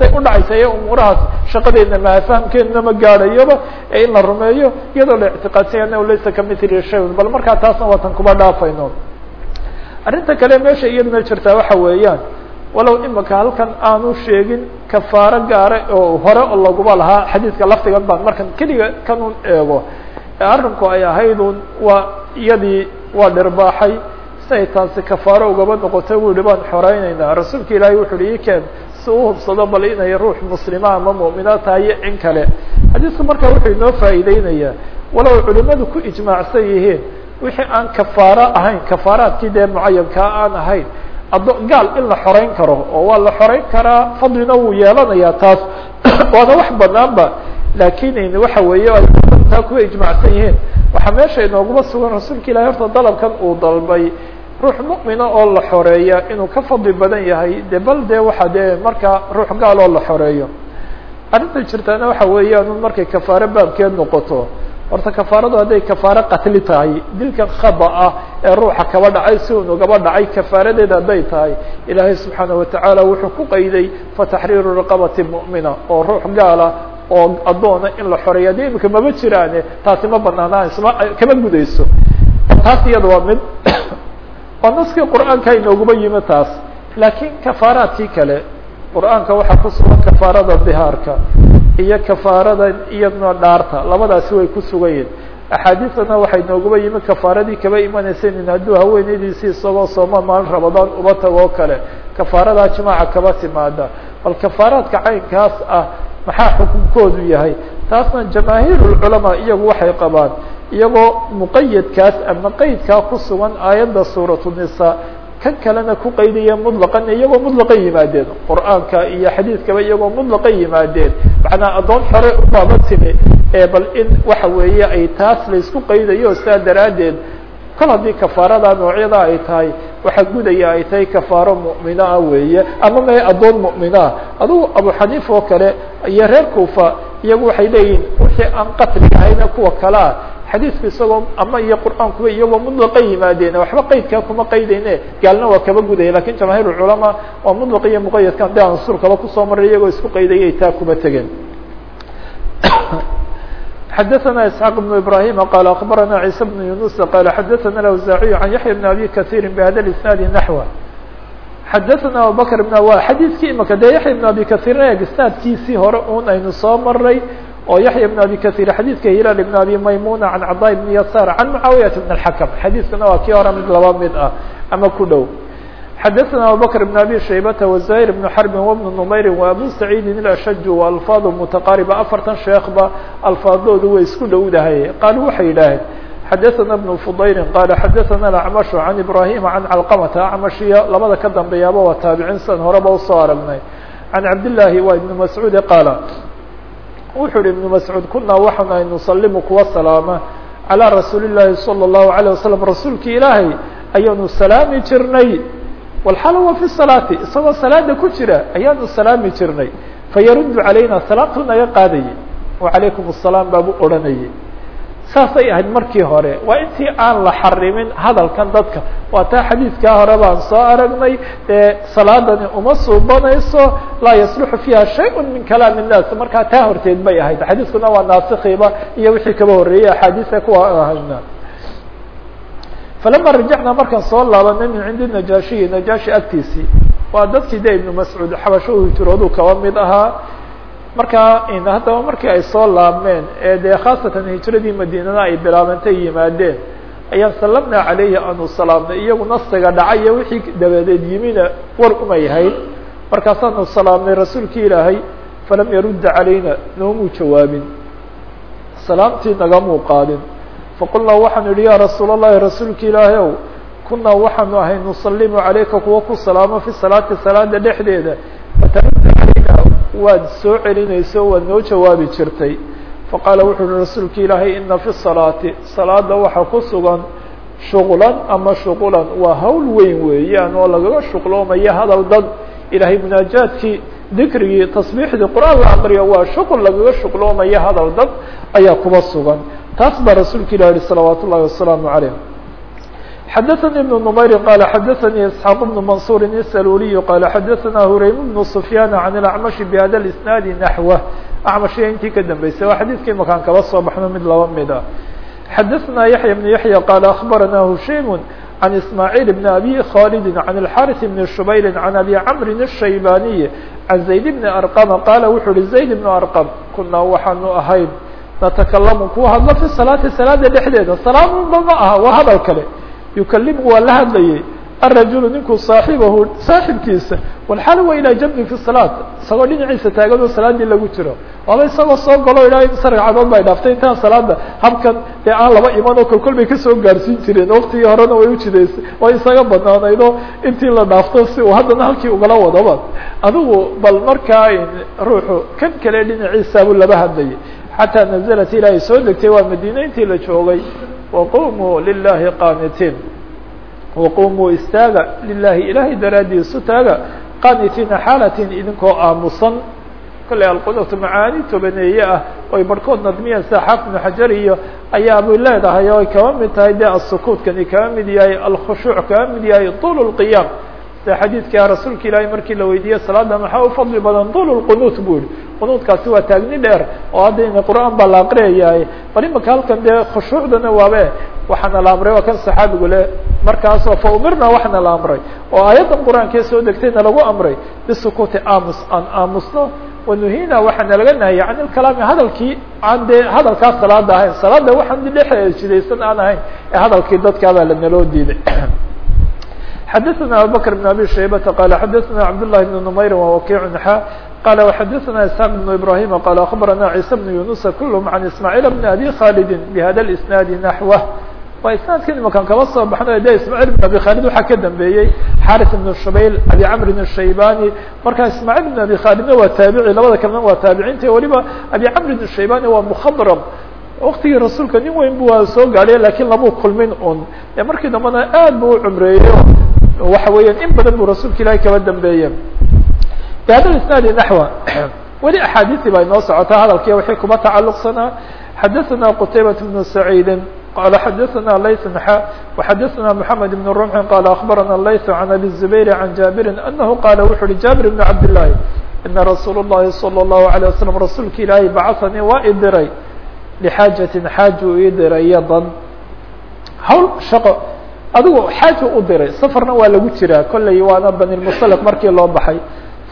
say ee umuurahaas shaqadeedna maha fahamkeedna ma gaadhayoba ee in la rumeeyo iyadoo la ictiqaadsanya anahu laysa kamithli shay bal markaa taasna waatan kuba dhaafayno. Arrinta kale meesha iyaduna jirtaa waxa weeyaan walow imika halkan aanu sheegin kafaaro gaara oo hore oo laguba lahaa xadiidka lafdigan baan markan keliga kanun eego arrinku ay ahaydun waa iyadii waa dhirbaaxay si ay taasi kafaaro ugaba noqotay bu yihi baan xoreyneynaa rasuulka ilaahay wuxu uhi ikeen si u hubsado bal inay ruux muslima ama mu'minaad tahay iyo in kale. Xadiidku marka wuxuu inoo faa'iideynayaa walow culimadu ku ijmaacsan yihiin wixii aan kafaaro ahayn kafaaraadkii dee mucayankaa aan ahayn gaal in la xoreyn karo oo waa la xoreyn karaa fadlina wuu yeelanayaa taas. Waana wax banaanba laakin waxa weeye taa kuwa ijmacsan yihiin. Waxaa meesha inooguma sugan rasuulka ilahi horta dalabkan uu dalbay. Ruux mu'mina oo la xoreeya inuu ka fadli badan yahay. De bal de waxa dee markaa ruux gaal oo la xoreeyo. Arrinta jirtaana waxa weeyaan markay kafaaro baabkeed noqoto horta kafaaradu hadday kafaaro qatli tahay dilkan khaba ah ee ruuxa kaba dhacay si unu gaba dhacay kafaaradeeda hadday tahay ilaahay subxaana watacaala wuxuu ku qayday fataxriiru raqabati mu'mina oo ruux gaala oo addoona in la xoreeya de imika maba jiraane taasi ma banaanaan isma kama gudayso. Taas iyada waa mid oo naskii qur'aanka inooguma yimi taas. Laakiin kafaaraadkii kale qur'aanka waxaa ku sugan kafaarada dihaarka iyo kafaarada iyadna dhaarta labadaasi way ku sugan yihiin axaadiisana waxay nooguba yimi kafaaradii kaba imanaysa nin hadduu haweenaydiisi isagoo sooma maalin ramadaan uba tagoo kale kafaaradaa jimaaca kaba timaada bal kafaaraadka caynkaas ah maxaa xukunkoodu yahay? Taasna jamaahiir lculamaa iyagu waxay qabaan iyagoo muqayadkaas ama qeydkaa ku sugan aayadda suuratu nisa kan kalena ku qaydaya muطlaqan iyagoo muطlaqan yimaadeen qur'aanka iyo xadiidkaba iyagoo muطlaqan yimaadeen macnaa addoon xore ubaaba timi ee bal in waxa weeye ay taas laysku qaydayo saa daraaddeed kol haddii kafaarada noocyada ay tahay waxaa gudaya ay tahay kafaaro mu'mina ah weeye ama ma addoon mu'mina ah adugu abu xaniifa oo kale iyo reer kufa iyagu waxay leeyihin wixii aan qatli ahayna kuwa kale ah xadiidku isagoo ama iyo qur'aankuba iyagoo mudlaqa yimaadeen waxba qaydkaa kuma qaydayne gaalna waa kaba gudaya lakin jamaahiir culamaa waa mudlaq iyo muqayadka hadii aan surkaba kusoo maray iyagoo isku qaydayay taa kuma tegeen xadaثna isxaaq بن ibrahim qala akbarana ciisa بن yunus qala xadaثna awزaaciy can yaحya بn abi kaثيiri bhada isnaadi naxwa xadaثna abubakr bn wa xadiidkii imaka dee yaحya بn abi kaثiir eeg isnaadkiisii hore un aynu soo maray oo yaحya بn abi kaثيir xadiidka hilaal بn abi maymuna can caطا بn yasaar can mucaawiyaة بn الxakm xadiidkuna waa kii hore mid laba mid ah ama ku dhow xadaثna abubakr بn abi shaybata وزahيr بn xrbi وبn نmayri وabu saciidi الأshaj وalfaad mتaqaariba afartan sheekba alfaadoodu way isku dhowdahay qaalu waxay yidhaaheen xadaثna بn fudayli qala xadaثna اأcmash can ibrahima can calqamata acmashiya labada ka dambeeyaaba waa taabicin san horeba usoo aragnay can cabdالlahi waa ibn mascuud qaala wuxuu uhi ibn mascuud kunaa waxaana nusalimu kuwa salaama calىa rasuuli الlahi salى الlahu عalيه wasalam rasuulki ilaahay ayaanu salaami jirnay walxaal wa fi salaati isagoo salaada ku jira ayaanu salaami jirnay fayaruddu calayna salaamtuu naga qaadayay wacalaykum الsalaam baabu odhanayay saasay ahayd markii hore. Waa intii aan la xarimin hadalkan dadka. Waa taa xadiidkaa hore baan soo aragnay ee salaadani uma suubanayso laa yasluxu fiiha shay min kalaam الnaas markaa taa horteed bay ahayd. Xadiiskuna waa naasikiiba iyo wixii kaba horreeyey axaadiisa kuwa ahayna falama rajacnaa markaan soo laabanay min cindi najaashiyi najaashi agtiisii waa dadkii de ibnu mascuud xabasho hijroodu kaba mid ahaa markaa haddaba markii ay soo laabmeen ee dee khaasatan hijradii madiinana ay bilaabantay yimaadeen ayaan salamnaa caleyhi aanu salaamnay iyagu nastiga dhacay iyo wixii dabadeed yimina war umay hayd markaasaanu salaamnay rasuulki ilaahay falam yarudda calayna noomuu jawaabin. Salaamtii nagamuu qaadin. Faqulnaa waxaanu idhi ya rasuul الlahi rasuulki ilaahay ow kunaa waxaanu ahay nusalimu calayka kuwa ku salaamo fi salaati salaada dhexdeeda waad soo celinayso waad noo jawaabi jirtay. Faqaala wuxuu uhi rasuulki ilaahay ina fi salaati salaada waxaa ku sugan shuqlan ama shuqulan? Waa hawl weyn weeyaan oo lagaga shuqloomaya hadal dad. Ilahay munaajaadkii dikrigii tasbiixdii qur'aan la aqriyo waa shuql lagaga shuqloomaya hadal dad ayaa kuba sugan. Taas baa rasuulka ilah yihi salawaat wasalaamu عaleyh xadaثnي بن نmayri qala xadaثnي isxaaq بن mansuri الsaluliy qala xadaثna huraym بن سfyaan can اlacmaشh bhada اisnaadi naxwه acmashiya intii ka dambeysay waa xadiidkii makaan kaba soo baxno mid laba mid ah xadaثna yaحya بن yaحya qala aخbarana hushaym عن ismاعيل بن أbي khالد عن الحارث بن شhbayl عن أbي cمr الشhaybaniي عن زayd بن أرqم qala wuxuu uhi زayd بن أرqم kunaa waxaanu ahayn natakalamu kuwa hadlo fi salaati salaada dhexdeeda salaamunba ma aha waa hadal kale yukalimu waa la hadlayay الرaجuل ninkuu صaaxibahu saaxibkiisa walxaal wa ilaa jambi fi الصلاad isagoo dhinaciisa taaganoo salaadii lagu jiro waaba isagoo soo galo ilaa imse ragcadood bay dhaaftay intaan salaada habkan dee aan laba iman oo kolkol bay kasoo gaarsiin jireen waktigii horena way ujidaysay way isaga banaanaydo intii la dhaafto si uu haddana halkii ugala wadaba adigu bal markaa ruuxu kan kale dhinaciisaabu laba hadlayay xataa naزlat ilaahay soo degtay waa madiine intii la joogay waqumuu lilahi qaanitiin waqumuu istaaga lilahi ilaahay daraadiisu taaga qaanitiina xaalatin idinkoo aamusan kolley alqunuutu macaani tobaneeye ah oy barhkood nadmiyeen sida xaafid ibnu xajar iyo ayaabay leedahay oo ay kaba mid tahay de asukuutkani kaba mid yahay alkhushuuc kaba mid yahay طul اlqiyaam sida xadiidka rasuulka ilaahay markii la weydiiyey salaada maxaa u fadli badan? طul اlqunuut bu yihi qunuudkaasi waa taagni dheer oo hadda ina qur'aan baa la aqriyayahay bal imaka halkan dee khushuucdana waabe waxaana la amray waa kan saxaabigu le markaasoo fa umirna waxna la amray. Oo aayaddan qur'aankee soo degtayna lagu amray. Bisukuuti aamus aan aamusno wanuhina waxaana laga nahiyay can ilkalaami hadalkii aan dee hadalkaas salaada ahayn. Salaada waxaan dhexeeda aan ahayn ee hadalkii dadkaabaa lanaloo diiday xadaثna abubakr بn abi shaybata qala xadaثna cabdالlahi بn نmayri wawakic xa qala وxadaثna isxaaq بn ibrahima qala aخbarana ciisa bn yunusa kulhm can ismaaعiil bn abi khalidi bhada اisnaadi naxwah waa isnaadkan imakan kaba soo baxno de ismaaعiil بn abi khalid waxaa ka dambeeyey xaris بn shubayl abi camr bn shaybani marka ismaaعiil بn abi khalidna waa taabici labada kalena waa taabiciinta waliba abi camr bn shaybani waa mkhadrab waktigii rasuulka nin weyn bu waa soo gaadhay lakiin lamu kulmin un ee markii dambena aad bu u cumreeyey waxa weeyaan in badan bu rasuulka ilahi kaba dambeeye bhada isnaadi naxwa weli axaadiثii baa inoo socotaa hadalkii wixii kuba tacaluqsanaa xadaثna qtaybaة بn saciidi qala xadaثna layث xa وxadaثna mحamed بn رمح qala aخbarana layث عan abi الزubayr عan jaabiri anahu qala wuxu uhi jaabir بn cabd لlahi ina rasuul الlahi salى الlahu عalيه waslم rasuulka ilaahi bacanii waa i diray lxaajatin xaaju ii diray yadan hawl shaqo adigu xaaju u diray safarna waa lagu jiraa kolley waana bani lmusalq markii loo baxay.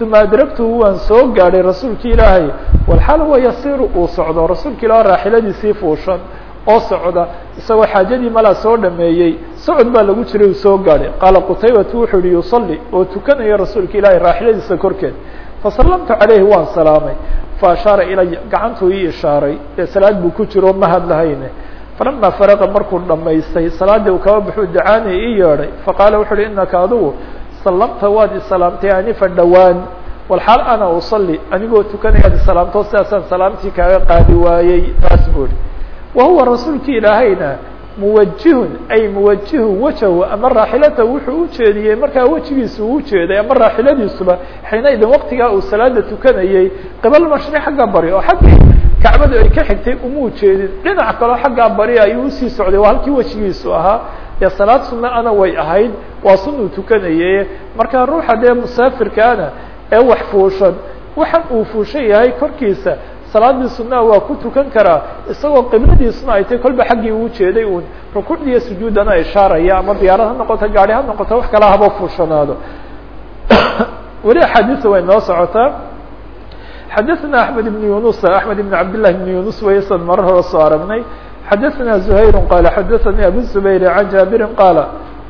Uma adragtuhu waan soo gaadhay rasuulki ilaahay. Walxaal huwa yasiru uu socdo. Rasuulka ilaah raaxiladiisii fuushan oo socda. Isagoo xaajadii malaa soo dhameeyey socod baa lagu jiray uu soo gaadhay. Qaala qutaybatu wuxuu yihi yusalli oo tukanayo rasuulka ilaahay raaxiladiisa korkeed. Fasallamtu calayhi waan salaamay. Faashaara ilaya gacantuu ii ishaaray. Ee salaad buu ku jiro ma hadlahayne falama faraqa markuu dhamaystay salaadii uu kaba baxuu dacaani ii yeedhay faqaala wuxu uhi inaka adigu sallamta waad isalaamtay anifa dhowaan walxaal ana usalli anigoo tukanayaad isalaamto sidaasaan salaamtii kaaga qaadi waayey. Taas buuri wa huwa rasuulki ilaahayna muwajihun ay muwajihun wajahu ama raaxilata wuxuu ujeediyey markaa wejigiisu uu ujeeday ama raaxiladiisuba xiinaydin waktigaa uu salaada tukanayey qibal mashri xagga bari oo xaggii kacbadu ay ka xigtay uma ujeedin dhinac kaleo xaggaa bari ayuu u sii socday. Waa halkii wejigiisu ahaa. Dee salaad sunna ana way ahayd waa sunuu tukanaye markaa ruuxa dee musaafirkaana ee wax fuushan waxaan uu fuushan yahay korkiisa salaadii sunnaha waa ku tukan karaa. Isagoo qibladiisuna ay tay kolba xaggii uu jeeday uun. Rukuucdiiyo sujuudana ishaaraya ama diyaarad ha noqoto gaari ha noqoto wax kala haba fuushanaado. Weli axaadiisa way noo socotaa xadaثna أحmed بن يuنuس أحmed بن cabd للhi بن يuنuس waysan marar hore soo aragnay xadaثna زهayr qال xadaثnي abu الزubayr عan jaabiri qاala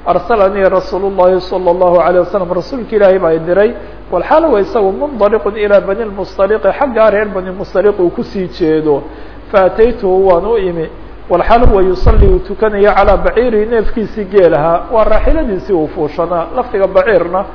arslanii rasuul الlahi salى الlahu عalيه waslم rasuulka ilaahay baa diray walxaal wa isagu mndaliq ilى bani msطaliqi xaggaa reer bani msطaliq uu kusii jeedo faataytuhu waan u imi walxaal huwa yusalli uu tukanaya calىa baciiri neefkiisii geelahaa waa raaxiladiisii uu fuushanaa lafdiga baciirna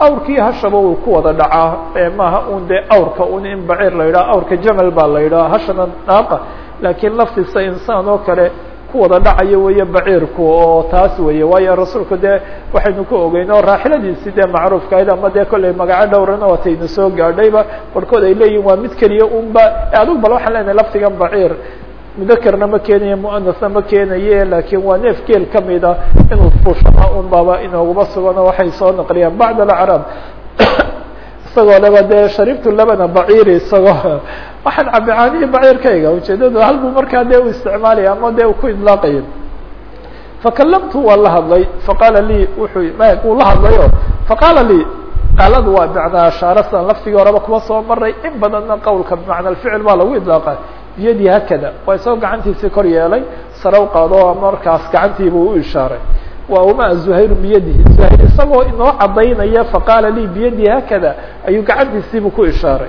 awrkii hashaba uu ku wada dhacaa maaha un dee awrka un in baciir la yidhaha awrka jamal baa la yidhaha hashana naaqa laakiin laftiisa insaan oo kale ku wada dhacayo weeye baciirku oo taas weeye. Waayo rasuulku dee waxaynu ku ogeyn oo raaxiladiisii dee macruufka ahayd ama dee kolley magaco dhowrana watayna soo gaadhayba barhkood ay leeyihiin waa mid keliya unba adigu bal waxaan leenahay lafdigan baciir mudakerna ma keenayo muanasna ma keenaye laakiin waa neef geel kamida inuu fuushana un baba inooguma sugano waxay soo naqliyaan bacd alacraab isagoo leba dee sharibtu labana baciiri isagoo waxaan cabi caanihii baciirkayga ujeedadu halbuu markaa dee u isticmaalaya ama dee ku idlaaqayo fakalamtu waa la hadlay. Faqaala lii wuxuu uu la hadlayo. Faqaala lii qaaladu waa macnaa shaarasan laftigii horeba kuma soo maray in badanna qowlka bimacna alficil baa lagu idlaaqa biyadii hakada. Waa isagoo gacantiisii kor yeelay sare u qaadoo markaas gacantiibuu u ishaaray. Wa uma zuhayru biyadihi. Zuhayr isagoo inoo cadaynaya faqaala lii biyadii hakada ayuu gacantiisiibuu ku ishaaray.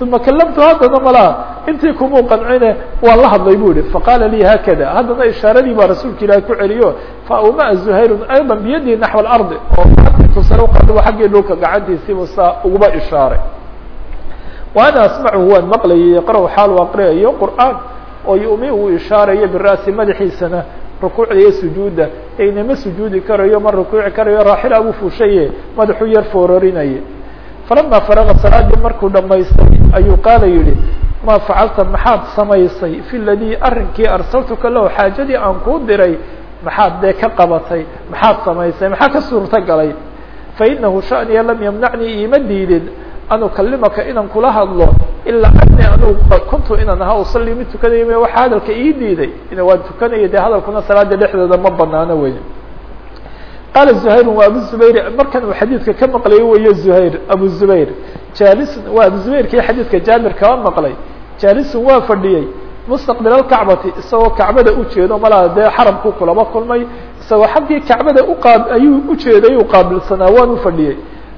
Uma kalamtu haddana malaa intii kumuu qancine waa la hadlay bu ihi faqaala lii haakada haddana ishaaradii baa rasuulka ilaahay ku celiyo fauma zuhayrun ayda biyadii naxw اlardi oo gacantiitu sare uqaadaba xaggii dhulka gacantiisiibuu saa uguba ishaaray ana asmachu waan maqlayay yaqra xaal u aqriyayo qur'aan oo yumi uu ishaarayo bira'si madaxiisana rukuucda iyo sujuudda. Aynama sujuudi karayo ma rukuuci karayo raaxila buu fuushaye madaxuu yar foororinaye falama faraga salaadii markuu dhamaystay ayuu qaala yihi maa facalta maxaad samaysay fi ladii arrinkii arsaltuka lahu xaajadii aan kuu diray maxaad dee ka qabatay? Maxaad samaysay maxaa ka suurto galay fainahu shaniya lam yamnacnii iima diidin an ukalimaka inaan kula hadlo ilaa ani anu kuntu inaan ahaa usalli mid tukanaya m waxa hadalka ii diiday? Waan tukanaya dee hadalkuna salaada dhexdeeda ma banaano wey qaala zuhayru waa abu zubayr. Markan uu xadiidka ka maqlay weyo zuhayr abu zubayr. Jaalisun waa abu zubayrkii xadiidka jaabir kaba maqlay. Jaalisun waa fadhiyey mustaqbil alkacbati isagoo kacbada ujeedo malaa dee xaramku kulaba kulmay. Isagoo xaggii kacbada uqaab ayuu ujeeday u qaabilsanaa waan ufadhiyey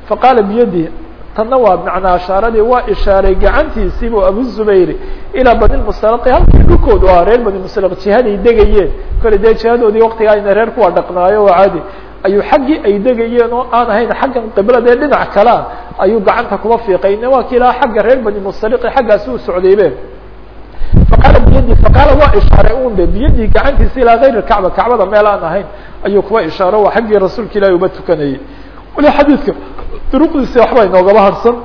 faqaala biyadihi tanna waa macnaa ashaaradii waa ishaaray gacantiisiibu abu zubayr ilaa bani musalaqi halkii dhulkoodu ah reer bani musalaq jihaday degayeen. Kole dee jihadoodii waktigaa ina reer kuwa dhaqnaayo oo caadi ayuu xaggii ay degayeen oo aan ahayn xaggan qiblada ee dhinac kalea ayuu gacanta kuba fiiqayne waa ki ilaa xagga reer bani musalaqi xaggaasi u socdaybe faqaala biyadi faqaala waa ishaaray un de biyadii gacantiisa ilaa gayr kacba kacbada meel aan ahayn ayuu kuba ishaaro waa xaggii rasuulka ilahi uba tukanayay wali xadiidka duruqdiisi waxba inoogaba harsan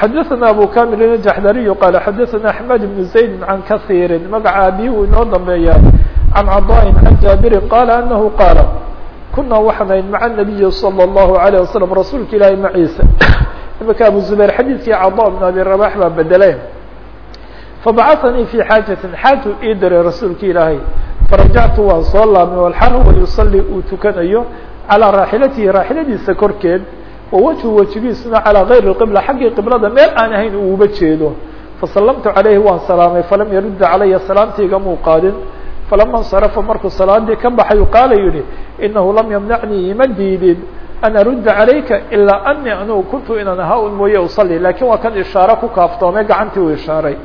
xadaثana abu kamil jaxdariyu qaala xadaثana axmed ibn zayd can kahiiri magaca abihi uu inoo dambeeyaa can cadaain can jaabirin qaala anahu qaala kuna waxaan ahayn maca nabiyi salى الlahu عalيه wasalam rasuulka ilaahi maciisa imika abu zubayr xadiidkii cada bn abi rabax baa bedeleen fabacatanii fi xaajatin xaaju ii diray rasuulka ilaahay farajactu waan soo laabmay walxal huwa yusalli uu tukanayo calىa raaxilatihi raaxiladiisa korkeed wa wajhu wejigiisuna calىa gayri qibla xaggii qiblada meel aan ahayn uu uba jeedo fasallamtu calayhi waan salaamay falam yarudda calaya salaamtiiga muu qaadin falama اnsarafa markuu salaadii ka baxay qaala yihi inahu lam yamnacnii ima diidin an arudda calayka ilaa ani anugu kuntu inaan ahaa un mooye usalli lakin waa kan ishaaro ku kaaftoomay gacantii uu ishaaray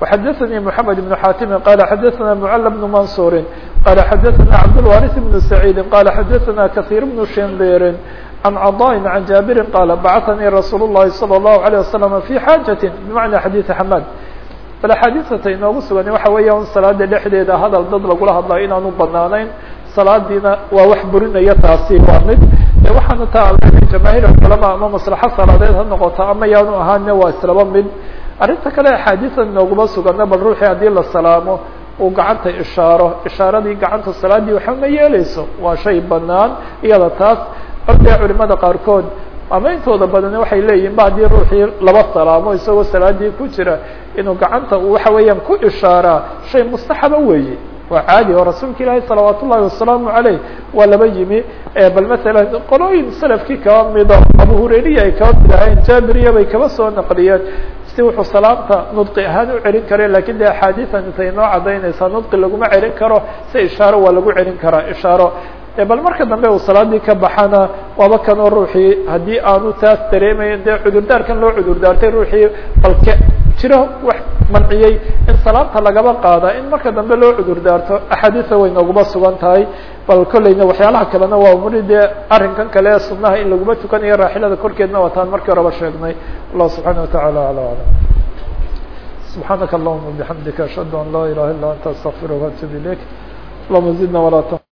وxadثnي محamed بن xاtimi qala xadaثna mعل بن maنصuuri qala xadaثna cabdالوارث بن سعيidi qala xadaثna kaثيir بن shindiiri عan caضاء عan jaaبiri qala bacثnii rasuul الlahi صلى الlaهu عليه وسلم في xاajaة بmaعنى xadيiث xmاd bal axaadiثata inoogu sugan waxa weeya un salaada dhexdeeda hadal dad lagula hadlayo inaanu banaanayn salaadiina waa wax burinaya taasi waa mid waxaana taa jamaahiir culama ama maslaxo salaadeed ha noqoto ama yaanu ahaane waa islaba mid arrinta kale axaadiiثa inooguma sugana bal ruuxii haddii la salaamo uu gacanta ishaaro ishaaradii gacanta salaadii waxa ma yeeleyso waa shay banaan iyada taas odee culimada qaarkood ama intooda badani waxay leeyihiin ba haddii ruuxii laba salaamo isagoo salaadii ku jira inuu gacanta waxa weeyaan ku ishaaraa shay mustaxaba weeye. Waa caadi oo rasuulka ilaahi salawaat wasalaamu aleyh waa laba yimi bal masalan qolooyin salafkii kaba mida abu hureriya ay kaba mid ahayn kaba soo naqliyeen. Si wuxuu salaamta nudqi ahaan u celin kare laakiin de axaadiian intay noo cadaynaysaa nudqi laguma celin karo si ishaaro waa lagu celin karaa ishaaro bal marka dambe uu salaadii ka baxana waaba kanoo ruuxii haddii aanu taas dareemayn dee cudurdaarkan loo cudurdaartay ruuxii balke jiro wax manciyey in salaamta lagaba qaada in marka dambe loo cudurdaarto axaadiisa way nooguma sugan tahay bal kolleyna waxyaalaha kalena waa umuri dee arrinkan kale ee sunnaha in laguma tukanayo raaxilada korkeedna wataan markii horeba sheegnay. Allah subxaana wataعala alى alam. Subxaanaka allahuma bixamdika ashhadu an laa ilaha illa anta astaqfiruka atub ilayk. Allahuma zidna walaa